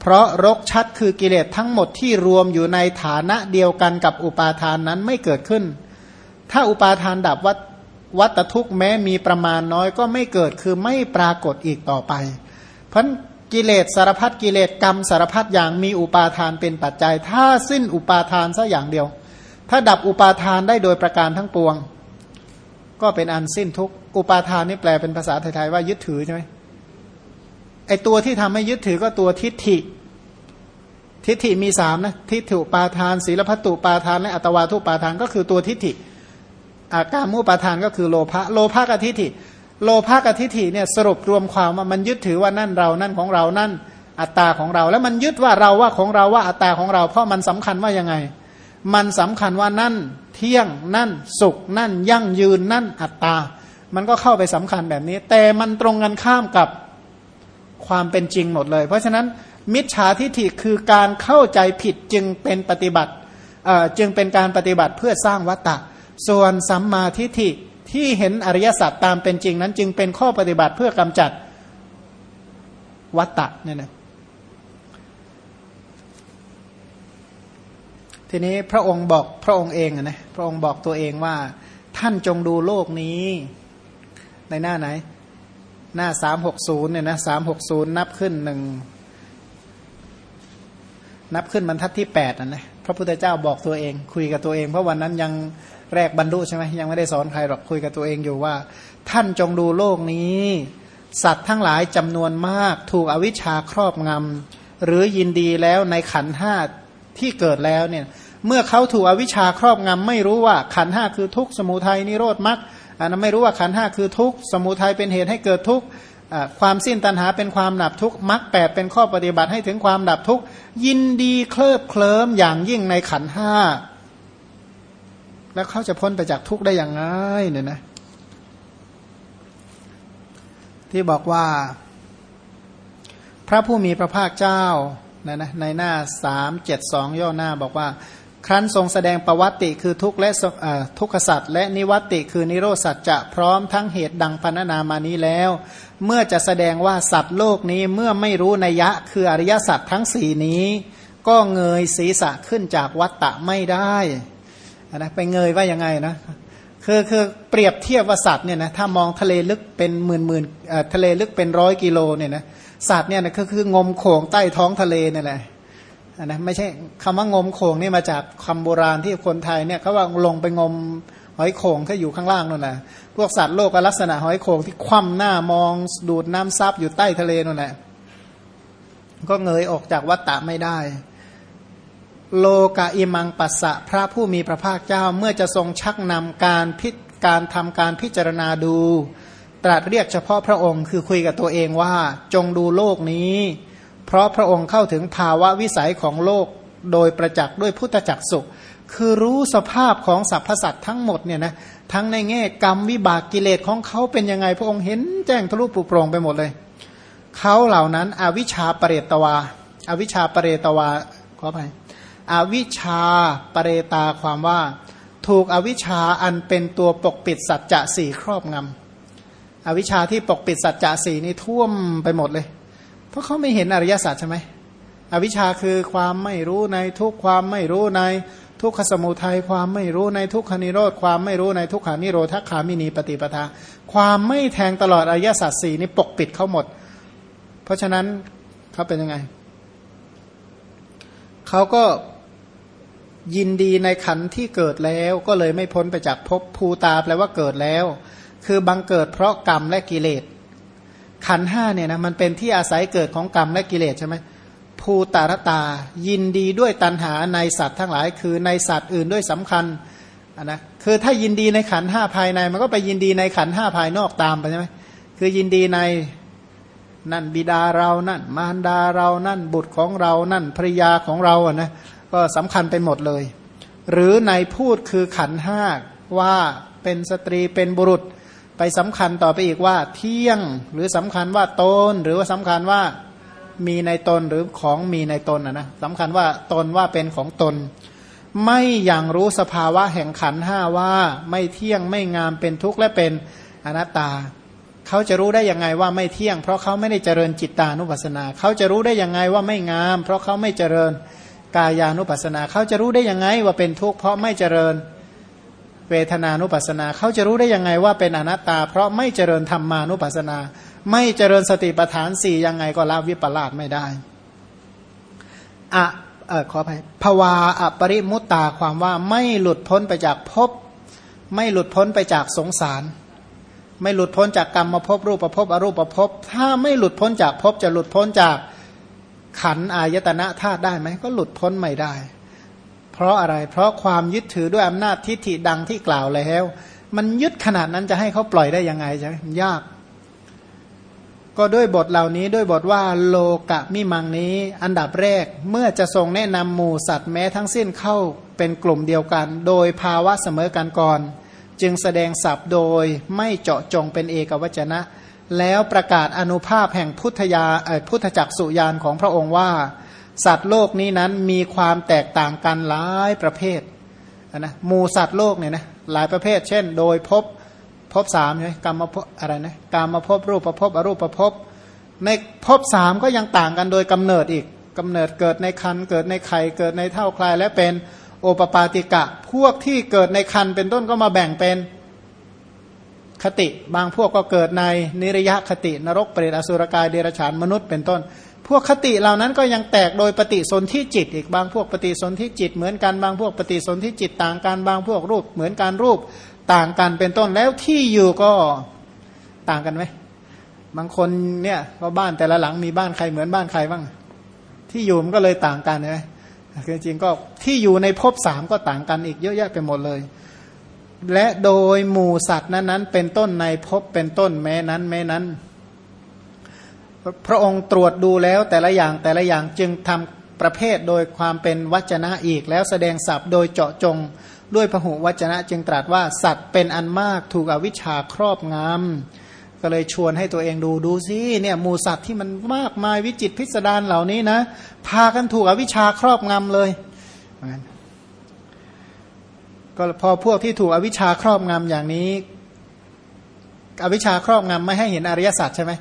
เพราะรกชัดคือกิเลสทั้งหมดที่รวมอยู่ในฐานะเดียวกันกับอุปาทานนั้นไม่เกิดขึ้น ถ้าอุปาทานดับวัตวัตทุกแม้มีประมาณน้อยก็ไม่เกิดคือไม่ปรากฏอีกต่อไป เพราะกิเลสสารพัดกิเลสกรรมสารพัดอย่างมีอุปาทานเป็นปัจจัย ถ้าสิ้นอุปาทานสัอย่างเดียว ถ้าดับอุปาทานได้โดยประการทั้งปวง ก็เป็นอันสิ้นทุกอุปาทานนี่แปลเป็นภาษาไทยๆว่ายึดถือใช่ไหม ไอตัวที่ทำให้ยึดถือก็ตัวทิฏฐิ ทิฏฐิมีสามนะทิฏฐุปาทานศีลพัตุปาทานและอัตวาทุปาทานก็คือตัวทิฏฐิอาการมุปาทานก็คือโลภะโลภะกับทิฏฐิ โลภะกับทิฏฐิเนี่ยสรุปรวมความว่ามันยึดถือว่านั่นเรานั่นของเรานั่นอัตตาของเรา แล้วมันยึดว่าเราว่าของเราว่าอัตตาของเรา เพราะมันสำคัญว่ายังไง มันสำคัญว่านั่นเที่ยงนั่นสุขนั่นยั่งยืนนั่นอัตตา มันก็เข้าไปสำคัญแบบนี้ แต่มันตรงกันข้ามกับ ความเป็นจริงหมดเลย เพราะฉะนั้นมิจฉาทิฏฐิคือการเข้าใจผิดจึงเป็นปฏิบัติจึงเป็นการปฏิบัติเพื่อสร้างวัตตะ ส่วนสัมมาทิฏฐิที่เห็นอริยสัจตามเป็นจริงนั้น จึงเป็นข้อปฏิบัติเพื่อกำจัดวัตตะเนี่ยนะทีนี้พระองค์บอกพระองค์เองนะพระองค์บอกตัวเองว่า ท่านจงดูโลกนี้ในหน้าไหน หน้าสามหกศูนย์เนี่ยนะสามหกศูนย์นับขึ้นหนึ่งนับขึ้นบรรทัดที่แปดนะพระพุทธเจ้าบอกตัวเอง คุยกับตัวเอง เพราะวันนั้นยังแรกบรรลุใช่ไหมยังไม่ได้สอนใครหรอกคุยกับตัวเองอยู่ว่า ท่านจงดูโลกนี้ สัตว์ทั้งหลายจำนวนมาก ถูกอวิชชาครอบงำหรือยินดีแล้วในขันห้าที่เกิดแล้วเนี่ยเมื่อเขาถูกอวิชชาครอบงำไม่รู้ว่าขันห้าคือทุกสมุทัยนิโรธมรรค นนั้นไม่รู้ว่าขันห้าคือทุกสมุทัยเป็นเหตุให้เกิดทุกความสิ้นตัณหาเป็นความดับทุกมรรคแปดเป็นข้อปฏิบัติให้ถึงความดับทุกยินดีเคลิบเคลิ้มอย่างยิ่งในขันห้าแล้วเขาจะพ้นไปจากทุกได้อย่างไรเนี่ยนะ ที่บอกว่า พระผู้มีพระภาคเจ้านะนะในหน้าสามเจ็ดสองย่อหน้าบอกว่า ครั้นทรงแสดงประวัติคือทุกข์และทุกขสัตว์และนิวัติคือนิโรสัจจะพร้อมทั้งเหตุดังพันนามานี้แล้ว เมื่อจะแสดงว่าสัตว์โลกนี้เมื่อไม่รู้นัยยะคืออริยสัจทั้งสี่นี้ ก็เงยศีรษะขึ้นจากวัตตะไม่ได้นะไปเงยว่ายังไงนะคือคือเปรียบเทียบว่าสัตว์เนี่ยนะถ้ามองทะเลลึกเป็นหมื่นหมื่นทะเลลึกเป็นร้อยกิโลเนี่ยนะสัตว์เนี่ยนะก็คืองมโขงใต้ท้องทะเลนี่แหละ นะไม่ใช่คำว่างมโขงนี่มาจากคำโบราณที่คนไทยเนี่ยเขาว่าลงไปงมหอยโขงที่อยู่ข้างล่างนั่นแหละพวกสัตว์โลกลักษณะหอยโขงที่คว่ำหน้ามองดูดน้ำซับอยู่ใต้ทะเลนั่นแหละก็เงยออกจากวัฏฏะไม่ได้ โลกาอิมังปัสสะพระผู้มีพระภาคเจ้าเมื่อจะทรงชักนำการพิการทำการพิจารณาดู ตรัสเรียกเฉพาะพระองค์คือคุยกับตัวเองว่าจงดูโลกนี้ เพราะพระองค์เข้าถึงภาวะวิสัยของโลกโดยประจักษ์ด้วยพุทธจักสุคือรู้สภาพของสรรพสัตว์ทั้งหมดเนี่ยนะทั้งในแง่กรรมวิบากกิเลสของเขาเป็นยังไง พระองค์เห็นแจ้งทะลุปุโปรงไปหมดเลย เขาเหล่านั้นอวิชชาปรเรตวาอาวิชชาปรเรตวาขอไปอวิชชาปรเรตาความว่า ถูกอวิชชาอันเป็นตัวปกปิดสัจจะสี่ครอบงำอวิชชาที่ปกปิดสัจจะสีนี่ท่วมไปหมดเลย เพราะเขาไม่เห็นอริยสัจใช่ไหมอวิชชาคือความไม่รู้ในทุกความไม่รู้ในทุกขสมุทัยความไม่รู้ในทุกขานิโรธความไม่รู้ในทุกขานิโรธขามินีปฏิปทา ความไม่แทงตลอดอริยสัจสีนี่ปกปิดเขาหมด เพราะฉะนั้นเขาเป็นยังไง เขาก็ยินดีในขันที่เกิดแล้วก็เลยไม่พ้นไปจากภพภูตาแปลว่าเกิดแล้ว คือบังเกิดเพราะกรรมและกิเลส ขันห้าเนี่ยนะมันเป็นที่อาศัยเกิดของกรรมและกิเลสใช่ไหมภูตารตายินดีด้วยตัณหาในสัตว์ทั้งหลาย คือในสัตว์อื่นด้วยสำคัญนะคือถ้ายินดีในขันห้าภายใน มันก็ไปยินดีในขันห้าภายนอกตามไปใช่ไหมคือยินดีในนั่นบิดาเรานั่น มารดาเรานั่นบุตรของเรานั่นภริยาของเราอะนะก็สำคัญไปหมดเลย หรือในพูดคือขันห้าว่าเป็นสตรีเป็นบุรุษ ไปสำคัญต่อไปอีกว่า เที่ยงหรือสำคัญว่าตน หรือว่าสำคัญว่ามีในตนหรือของมีในตนนะนะสำคัญว่าตนว่าเป็นของตน ไม่อย่างรู้สภาวะแห่งขันห้าว่าไม่เที่ยงไม่งามเป็นทุกข์และเป็นอนัตตา เขาจะรู้ได้ยังไงว่าไม่เที่ยง เพราะเขาไม่ได้เจริญจิตตานุปัสสนา เขาจะรู้ได้ยังไงว่าไม่งาม เพราะเขาไม่เจริญกายานุปัสสนา เขาจะรู้ได้ยังไงว่าเป็นทุกข์เพราะไม่เจริญ เวทนานุปัสสนาเขาจะรู้ได้ยังไงว่าเป็นอนัตตา เพราะไม่เจริญธรรมานุปัสสนา ไม่เจริญสติปัฏฐานสี่ยังไงก็ละวิปลาสไม่ได้อะเออขออภัยภวาอปริมุตตาความว่าไม่หลุดพ้นไปจากภพไม่หลุดพ้นไปจากสงสาร ไม่หลุดพ้นจากกรรมมาภพรูปประภพอรูปประภพถ้าไม่หลุดพ้นจากภพจะหลุดพ้นจากขันอายตนะธาตุได้ไหมก็หลุดพ้นไม่ได้ เพราะอะไร เพราะความยึดถือด้วยอำนาจทิฏฐิดังที่กล่าวแล้ว มันยึดขนาดนั้นจะให้เขาปล่อยได้ยังไงใช่ไหมยาก ก็ด้วยบทเหล่านี้ด้วยบทว่าโลกะมิมังนี้ อันดับแรกเมื่อจะทรงแนะนำหมู่สัตว์แม้ทั้งสิ้นเข้าเป็นกลุ่มเดียวกัน โดยภาวะเสมอกันก่อน จึงแสดงศัพท์โดยไม่เจาะจงเป็นเอกวจนะ แล้วประกาศอนุภาพแห่งพุทธยาพุทธจักสุยานของพระองค์ว่า สัตว์โลกนี้นั้นมีความแตกต่างกันหลายประเภทนะหมู่สัตว์โลกเนี่ยนะหลายประเภท เช่น โดยพบภพสามใช่ไหมกรรมมาพอะไรนะกรรมมาพบรูปประพบอรูปประพบในภพสามก็ยังต่างกันโดยกำเนิดอีกกำเนิดเกิดในคันเกิดในไข่เกิดในเท่าคลายและเป็นโอปปาติกะ พวกที่เกิดในคันเป็นต้นก็มาแบ่งเป็นคติ บางพวกก็เกิดในนิรยคติ นรกเปรตอสุรกายเดรัจฉานมนุษย์เป็นต้น พวกคติเหล่านั้นก็ยังแตกโดยปฏิสนธิจิต อีกบางพวกปฏิสนธิจิตเหมือนกันบางพวกปฏิสนธิจิตต่างกันบางพวกรูปเหมือนการรูปต่างกันเป็นต้นแล้วที่อยู่ก็ต่างกันไหมบางคนเนี่ยก็บ้านแต่ละหลังมีบ้านใครเหมือนบ้านใครบ้าง ที่อยู่มันก็เลยต่างกันใช่ไหมคือจริงก็ที่อยู่ในภพสามก็ต่างกันอีกเยอะแยะไปหมดเลย และโดยหมู่สัตว์นั้นนั้นเป็นต้นในภพเป็นต้นแม้นั้นแม้นั้น พระองค์ตรวจดูแล้วแต่ละอย่างแต่ละอย่างจึงทำประเภทโดยความเป็นวัจนะอีก แล้วแสดงศัพท์โดยเจาะจงด้วยพหุวจนะจึงตรัสว่าสัตว์เป็นอันมากถูกอวิชชาครอบงำก็เลยชวนให้ตัวเองดูดูซิเนี่ยหมูสัตว์ที่มันมากมายวิจิตพิสดารเหล่านี้นะ พากันถูกอวิชชาครอบงำเลยก็พอพวกที่ถูกอวิชชาครอบงำอย่างนี้ อวิชชาครอบงำไม่ให้เห็นอริยสัจใช่ไหม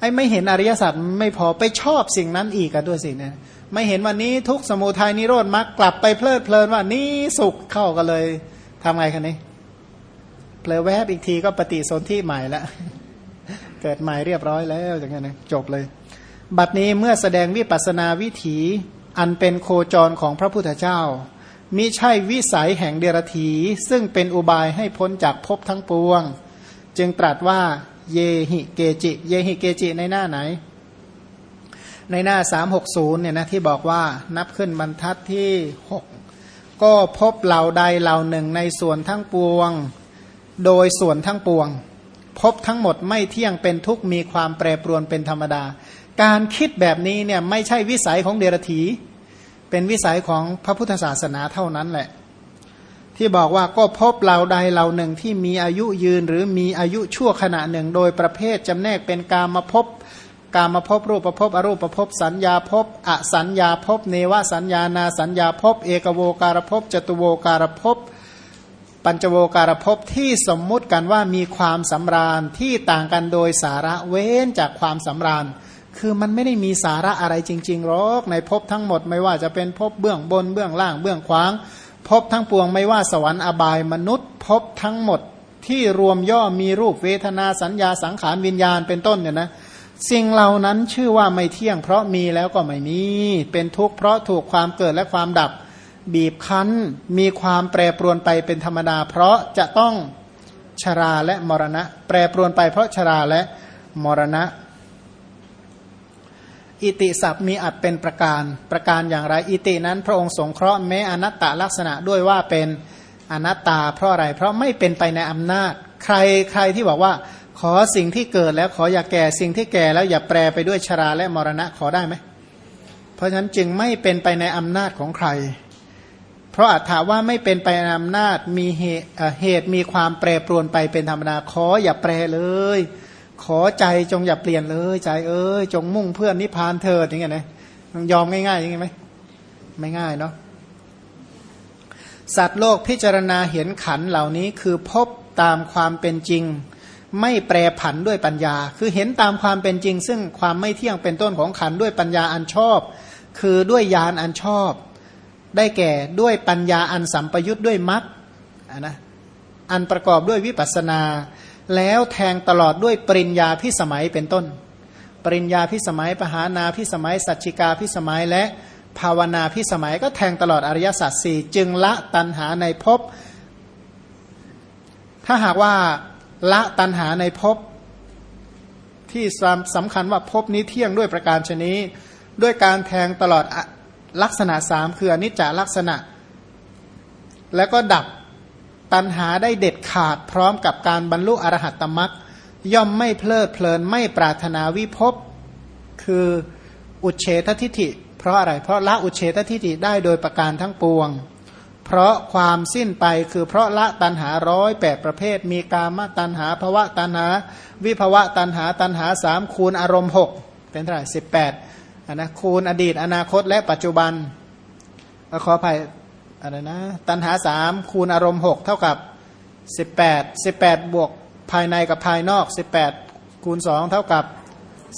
ไอ้ไม่เห็นอริยสัจไม่พอไปชอบสิ่งนั้นอีกกันด้วยสิเนี่ยไม่เห็นวันนี้ทุกสมุทัยนิโรธมรรคกลับไปเพลิดเพลินว่านี้สุขเข้ากันเลยทำไงคันนี้เพลแวบอีกทีก็ปฏิสนธิใหม่ล้วเกิดใหม่เรียบร้อยแล้วอย่างเงี้ยจบเลย บัดนี้เมื่อแสดงวิปัสนาวิถีอันเป็นโคจรของพระพุทธเจ้ามิใช่วิสัยแห่งเดรธีซึ่งเป็นอุบายให้พ้นจากภพทั้งปวง จึงตรัสว่า เยหิเกจิ เยหิเกจิในหน้าไหน ในหน้า 360เนี่ยนะที่บอกว่านับขึ้นบรรทัดที่ 6 ก็พบเหล่าใดเหล่าหนึ่งในส่วนทั้งปวง โดยส่วนทั้งปวง พบทั้งหมดไม่เที่ยงเป็นทุกมีความแปรปรวนเป็นธรรมดา การคิดแบบนี้เนี่ยไม่ใช่วิสัยของเดรธีเป็นวิสัยของพระพุทธศาสนาเท่านั้นแหละ ที่บอกว่าก็พบเหล่าใดเหล่าหนึ่งที่มีอายุยืนหรือมีอายุชั่วขณะหนึ่ง โดยประเภทจำแนกเป็นกามาพบการมาพบรูปประพบอรูปประพบสัญญาพบอสัญญาพบเนวสัญญานาสัญญาพบเอกโวการพบจตุโวการพบปัญจโวการพบที่สมมุติกันว่ามีความสำราญที่ต่างกันโดยสาระเว้นจากความสำราญ คือมันไม่ได้มีสาระอะไรจริงๆหรอกในภพทั้งหมดไม่ว่าจะเป็นภพเบื้องบนเบื้องล่างเบื้องขวาง ภพทั้งปวงไม่ว่าสวรรค์อบายมนุษย์ภพทั้งหมดที่รวมย่อมีรูปเวทนาสัญญาสังขารวิญญาณเป็นต้นเนี่ยนะสิ่งเหล่านั้นชื่อว่าไม่เที่ยง เพราะมีแล้วก็ไม่มี เป็นทุกข์เพราะถูกความเกิดและความดับ บีบคั้น มีความแปรปรวนไปเป็นธรรมดา เพราะจะต้องชราและมรณะ แปรปรวนไปเพราะชราและมรณะ อิติศัพท์มีอัดเป็นประการ ประการอย่างไร อิตินั้นพระองค์สงเคราะห์แม้อนัตตลักษณะด้วยว่าเป็นอนัตตา เพราะอะไร เพราะไม่เป็นไปในอำนาจ ใครใครที่บอกว่า ขอสิ่งที่เกิดแล้วขออย่าแก่สิ่งที่แก่แล้วอย่าแปรไปด้วยชราและมรณะขอได้ไหม เพราะฉะนั้นจึงไม่เป็นไปในอำนาจของใคร เพราะอาจถาว่าไม่เป็นไปในอำนาจมีเหตุเหตุมีความแปรปรวนไปเป็นธรรมดาขออย่าแปรเลย ขอใจจงอย่าเปลี่ยนเลยใจเอ้ยจงมุ่งเพื่อนนิพพานเถิดอย่างเงี้ยนะยอมง่ายๆอย่างเงี้ยไหมไม่ง่ายเนาะสัตว์โลกพิจารณาเห็นขันเหล่านี้คือพบตามความเป็นจริง ไม่แปรผันด้วยปัญญา คือเห็นตามความเป็นจริง ซึ่งความไม่เที่ยงเป็นต้นของขันด้วยปัญญาอันชอบ คือด้วยญาณอันชอบ ได้แก่ด้วยปัญญาอันสัมปยุทธ์ด้วยมรรคนะอันประกอบด้วยวิปัสนา แล้วแทงตลอดด้วยปริญญาพิสมัยเป็นต้น ปริญญาพิสมัย ปหานาพิสมัย สัจจิกาพิสมัยและภาวนาพิสมัยก็แทงตลอดอริยสัจสี่จึงละตันหาในภพถ้าหากว่าละตันหาในภพที่สำคัญว่าภพนี้เที่ยงด้วยประการชนี้ ด้วยการแทงตลอดลักษณะสามคืออนิจจลักษณะ แล้วก็ดับ ตันหาได้เด็ดขาดพร้อมกับการบรรลุอรหัตตมรักย่อมไม่เพลิดเพลินไม่ปรารถนาวิภพคืออุเฉททิฏฐิ เพราะอะไร เพราะละอุเฉตทิฏฐิได้โดยประการทั้งปวง เพราะความสิ้นไปคือเพราะละตันหาร้อยแปดประเภท มีกามตันหาภวะตันหา วิภวะตันหาตันหาสามคูณอารมณ์หกเป็นเท่าไหร่สิบแปดนะคูณอดีตอนาคตและปัจจุบันขออภัย อะไรนะตันหาสามคูณอารมณ์หกเท่ากับสิบแปดสิบแปดบวกภายในกับภายนอกสิบแปดคูณสองเท่ากับ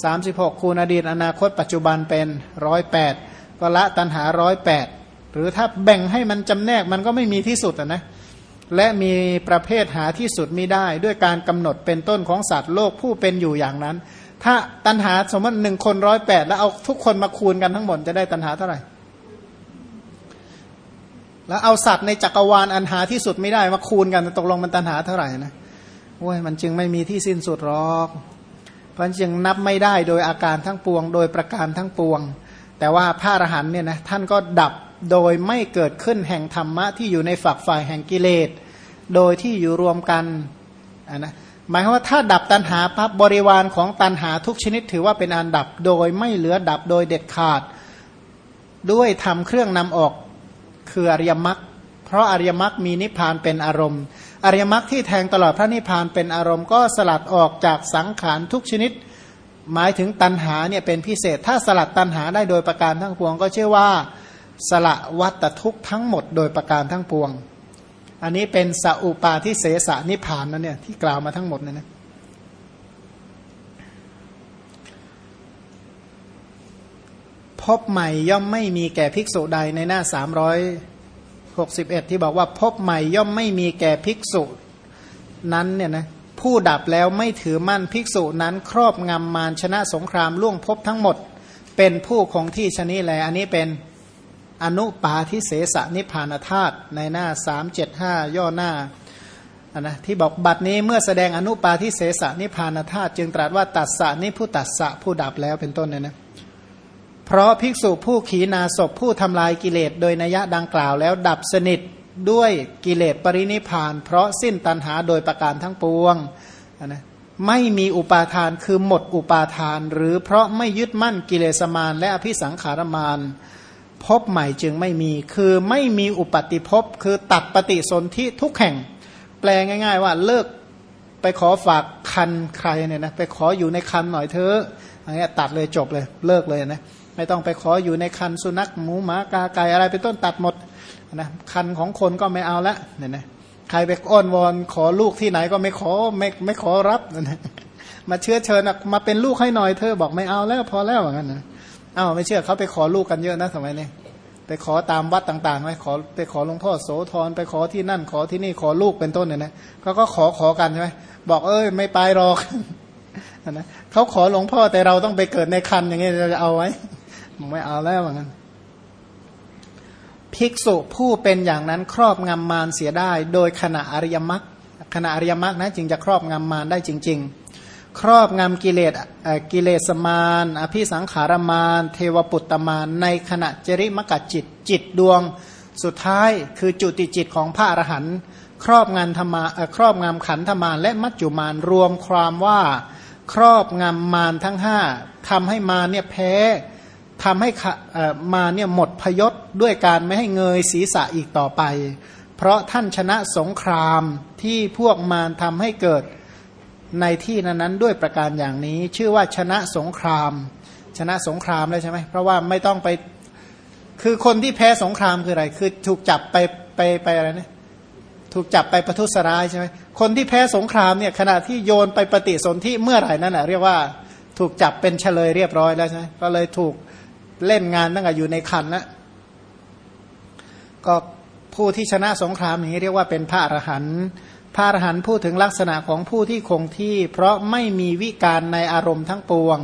สามสิบหกคูณอดีตอนาคตปัจจุบันเป็นร้อยแปดก็ละตันหาร้อยแปดหรือถ้าแบ่งให้มันจำแนกมันก็ไม่มีที่สุดนะและมีประเภทหาที่สุดไม่ได้ ด้วยการกำหนดเป็นต้นของสัตว์โลกผู้เป็นอยู่อย่างนั้น ถ้าตันหาสมมติหนึ่งคนร้อยแปดแล้วเอาทุกคนมาคูณกันทั้งหมดจะได้ตันหาเท่าไหร่ แล้วเอาสัตว์ในจักรวาลอันหาที่สุดไม่ได้มาคูณกันตกลงมันตันหาเท่าไหร่นะโอ้ยมันจึงไม่มีที่สิ้นสุดหรอก เพราะจึงนับไม่ได้โดยอาการทั้งปวง โดยประการทั้งปวง แต่ว่าพระอรหันเนี่ยนะท่านก็ดับโดยไม่เกิดขึ้นแห่งธรรมะที่อยู่ในฝักฝ่ายแห่งกิเลส โดยที่อยู่รวมกันนะหมายว่าถ้าดับตัณหาปั๊บบริวารของตัณหาทุกชนิดถือว่าเป็นอันดับโดยไม่เหลือดับโดยเด็ดขาด ด้วยทำเครื่องนำออก คืออริยมรรคเพราะอริยมรรคมีนิพพานเป็นอารมณ์ อริยมรรคที่แทงตลอดพระนิพพานเป็นอารมณ์ก็สลัดออกจากสังขารทุกชนิด หมายถึงตัณหาเนี่ยเป็นพิเศษ ถ้าสลัดตัณหาได้โดยประการทั้งปวง ก็เชื่อว่าสละวัตทุกทั้งหมดโดยประการทั้งปวง อันนี้เป็นสัอุปาทิเสสนิพพานนั่นเนี่ยที่กล่าวมาทั้งหมดเนี่ยนะ บใหม่ย่อมไม่มีแก่ภิกษุใดในหน้าสามร้อย61ที่บอกว่าพบใหม่ย่อมไม่มีแก่ภิกษุนั้นเนี่ยนะผู้ดับแล้วไม่ถือมั่นภิกษุนั้นครอบงำมารชนะสงครามล่วงพบทั้งหมด เป็นผู้คงที่ชนิแล อันนี้เป็นอนุปาทิเสสนิพานธาตุในหน้า 375 ย่อหน้านะที่บอกบัดนี้เมื่อแสดงอนุปาทิเสสนิพานธาตุจึงตรัสว่าตัสสะนิผู้ตัสสะผู้ดับแล้วเป็นต้นเนี่ยนะ เพราะภิกษุผู้ขีนาศพผู้ทำลายกิเลสโดยนัยดังกล่าวแล้วดับสนิทด้วยกิเลสปรินิพาน เพราะสิ้นตัณหาโดยประการทั้งปวงนะไม่มีอุปาทานคือหมดอุปาทาน หรือเพราะไม่ยึดมั่นกิเลสมานและอภิสังขารมานพบใหม่จึงไม่มี คือไม่มีอุปติภพคือตัดปฏิสนธิทุกแห่ง แปลง่าย ๆ ว่าเลิกไปขอฝากคันใครเนี่ยนะไปขออยู่ในคันหน่อยเถอะอะไรเงี้ยตัดเลยจบเลยเลิกเลยนะ ไม่ต้องไปขออยู่ในคันสุนัขหมูหมากาไก่อะไรเป็นต้นตัดหมดนะคันของคนก็ไม่เอาละเนี่ยนะใครไปอ้อนวอนขอลูกที่ไหนก็ไม่ขอไม่ไม่ขอรับนะมาเชื่อเชิญมาเป็นลูกให้หน่อยเธอบอกไม่เอาแล้วพอแล้วอย่างนั้นนะเอ้าไม่เชื่อเขาไปขอลูกกันเยอะนะสมัยนี้ไปขอตามวัดต่างๆไว้ขอไปขอหลวงพ่อโสธรไปขอที่นั่นขอที่นี่ขอลูกเป็นต้นเนี่ยนะเขาก็ขอขอกันใช่ไหมบอกเอ้ยไม่ไปหรอกนะเขาขอหลวงพ่อแต่เราต้องไปเกิดในคันอย่างนี้เราจะเอาไว้ ไม่เอาแล้วเหมือนกันภิกษุผู้เป็นอย่างนั้นครอบงำมารเสียได้ โดยขณะอริยมรรคขณะอริยมรรคนะจึงจะครอบงำมารได้จริง ๆ ครอบงำกิเลสกิเลสมารอภิสังขารมารเทวปุตตมารในขณะจริมกจิตจิตดวง สุดท้ายคือจุติจิตของพระอรหันต์ครอบงำธรรมาครอบงำขันธมารและมัจจุมารรวมความว่าครอบงำมารทั้งห้าทำให้มารเนี่ยแพ้ ทำให้มาเนี่ยหมดพยศด้วยการไม่ให้เงยศีรษะอีกต่อไป เพราะท่านชนะสงครามที่พวกมารทำให้เกิดในที่นั้นๆด้วยประการอย่างนี้ ชื่อว่าชนะสงคราม ชนะสงครามแล้วใช่ไหมเพราะว่าไม่ต้องไปคือคนที่แพ้สงครามคืออะไร คือถูกจับไปไปไปอะไรนะถูกจับไปประทุษร้ายใช่ไหมคนที่แพ้สงครามเนี่ยขณะที่โยนไปปฏิสนธิเมื่อไหร่นั่นแหะเรียกว่าถูกจับเป็นเฉลยเรียบร้อยแล้วใช่ไหมก็เลยถูก เล่นงานตั้งแต่อยู่ในคันแล้วก็ผู้ที่ชนะสงครามอย่างนี้เรียกว่าเป็นพระอรหันต์พระอรหันต์พูดถึงลักษณะของผู้ที่คงที่ เพราะไม่มีวิการในอารมณ์ทั้งปวง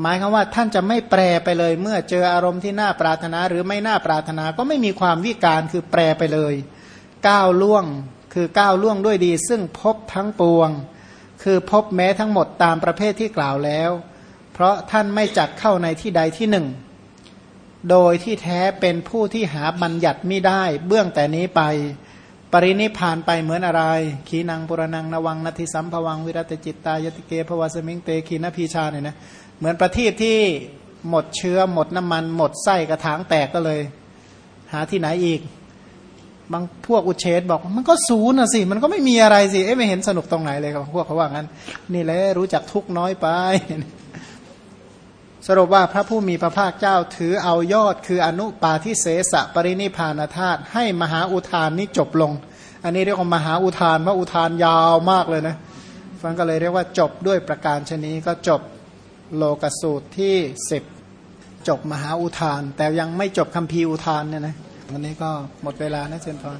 หมายคือว่าท่านจะไม่แปรไปเลย เมื่อเจออารมณ์ที่น่าปรารถนาหรือไม่น่าปรารถนาก็ไม่มีความวิการคือแปรไปเลย ก้าวล่วงคือก้าวล่วงด้วยดี ซึ่งพบทั้งปวง คือพบแม้ทั้งหมดตามประเภทที่กล่าวแล้ว เพราะท่านไม่จัดเข้าในที่ใดที่หนึ่ง โดยที่แท้เป็นผู้ที่หาบัญญัติไม่ได้ เบื้องแต่นี้ไป ปรินิพานไปเหมือนอะไร ขีนังปุรนังนวังนาทิสัมภวังวิรัตจิตตายติเกภวสมิงเตขีนพีชาเนี่ยนะเหมือนประทีปที่หมดเชื้อหมดน้ำมัน หมดไส้กระถางแตกก็เลย หาที่ไหนอีก บางพวกอุเฉดบอกมันก็ศูนย์นะสิ มันก็ไม่มีอะไรสิเอ๊ะไม่เห็นสนุกตรงไหนเลยครับพวกเขาว่างั้น นี่แหละรู้จักทุกน้อยไป สรุปว่าพระผู้มีพระภาคเจ้าถือเอายอดคืออนุปาทิเสสะปรินิพานธาตุให้มหาอุทานนี้จบลง อันนี้เรียกว่ามหาอุทานเพราะอุทานยาวมากเลยนะฟังก็เลยเรียกว่าจบด้วยประการชนี้ก็จบโลกสูตรที่สิบจบมหาอุทาน แต่ยังไม่จบคัมภีร์อุทานเนี่ยนะวันนี้ก็หมดเวลานะเชนพร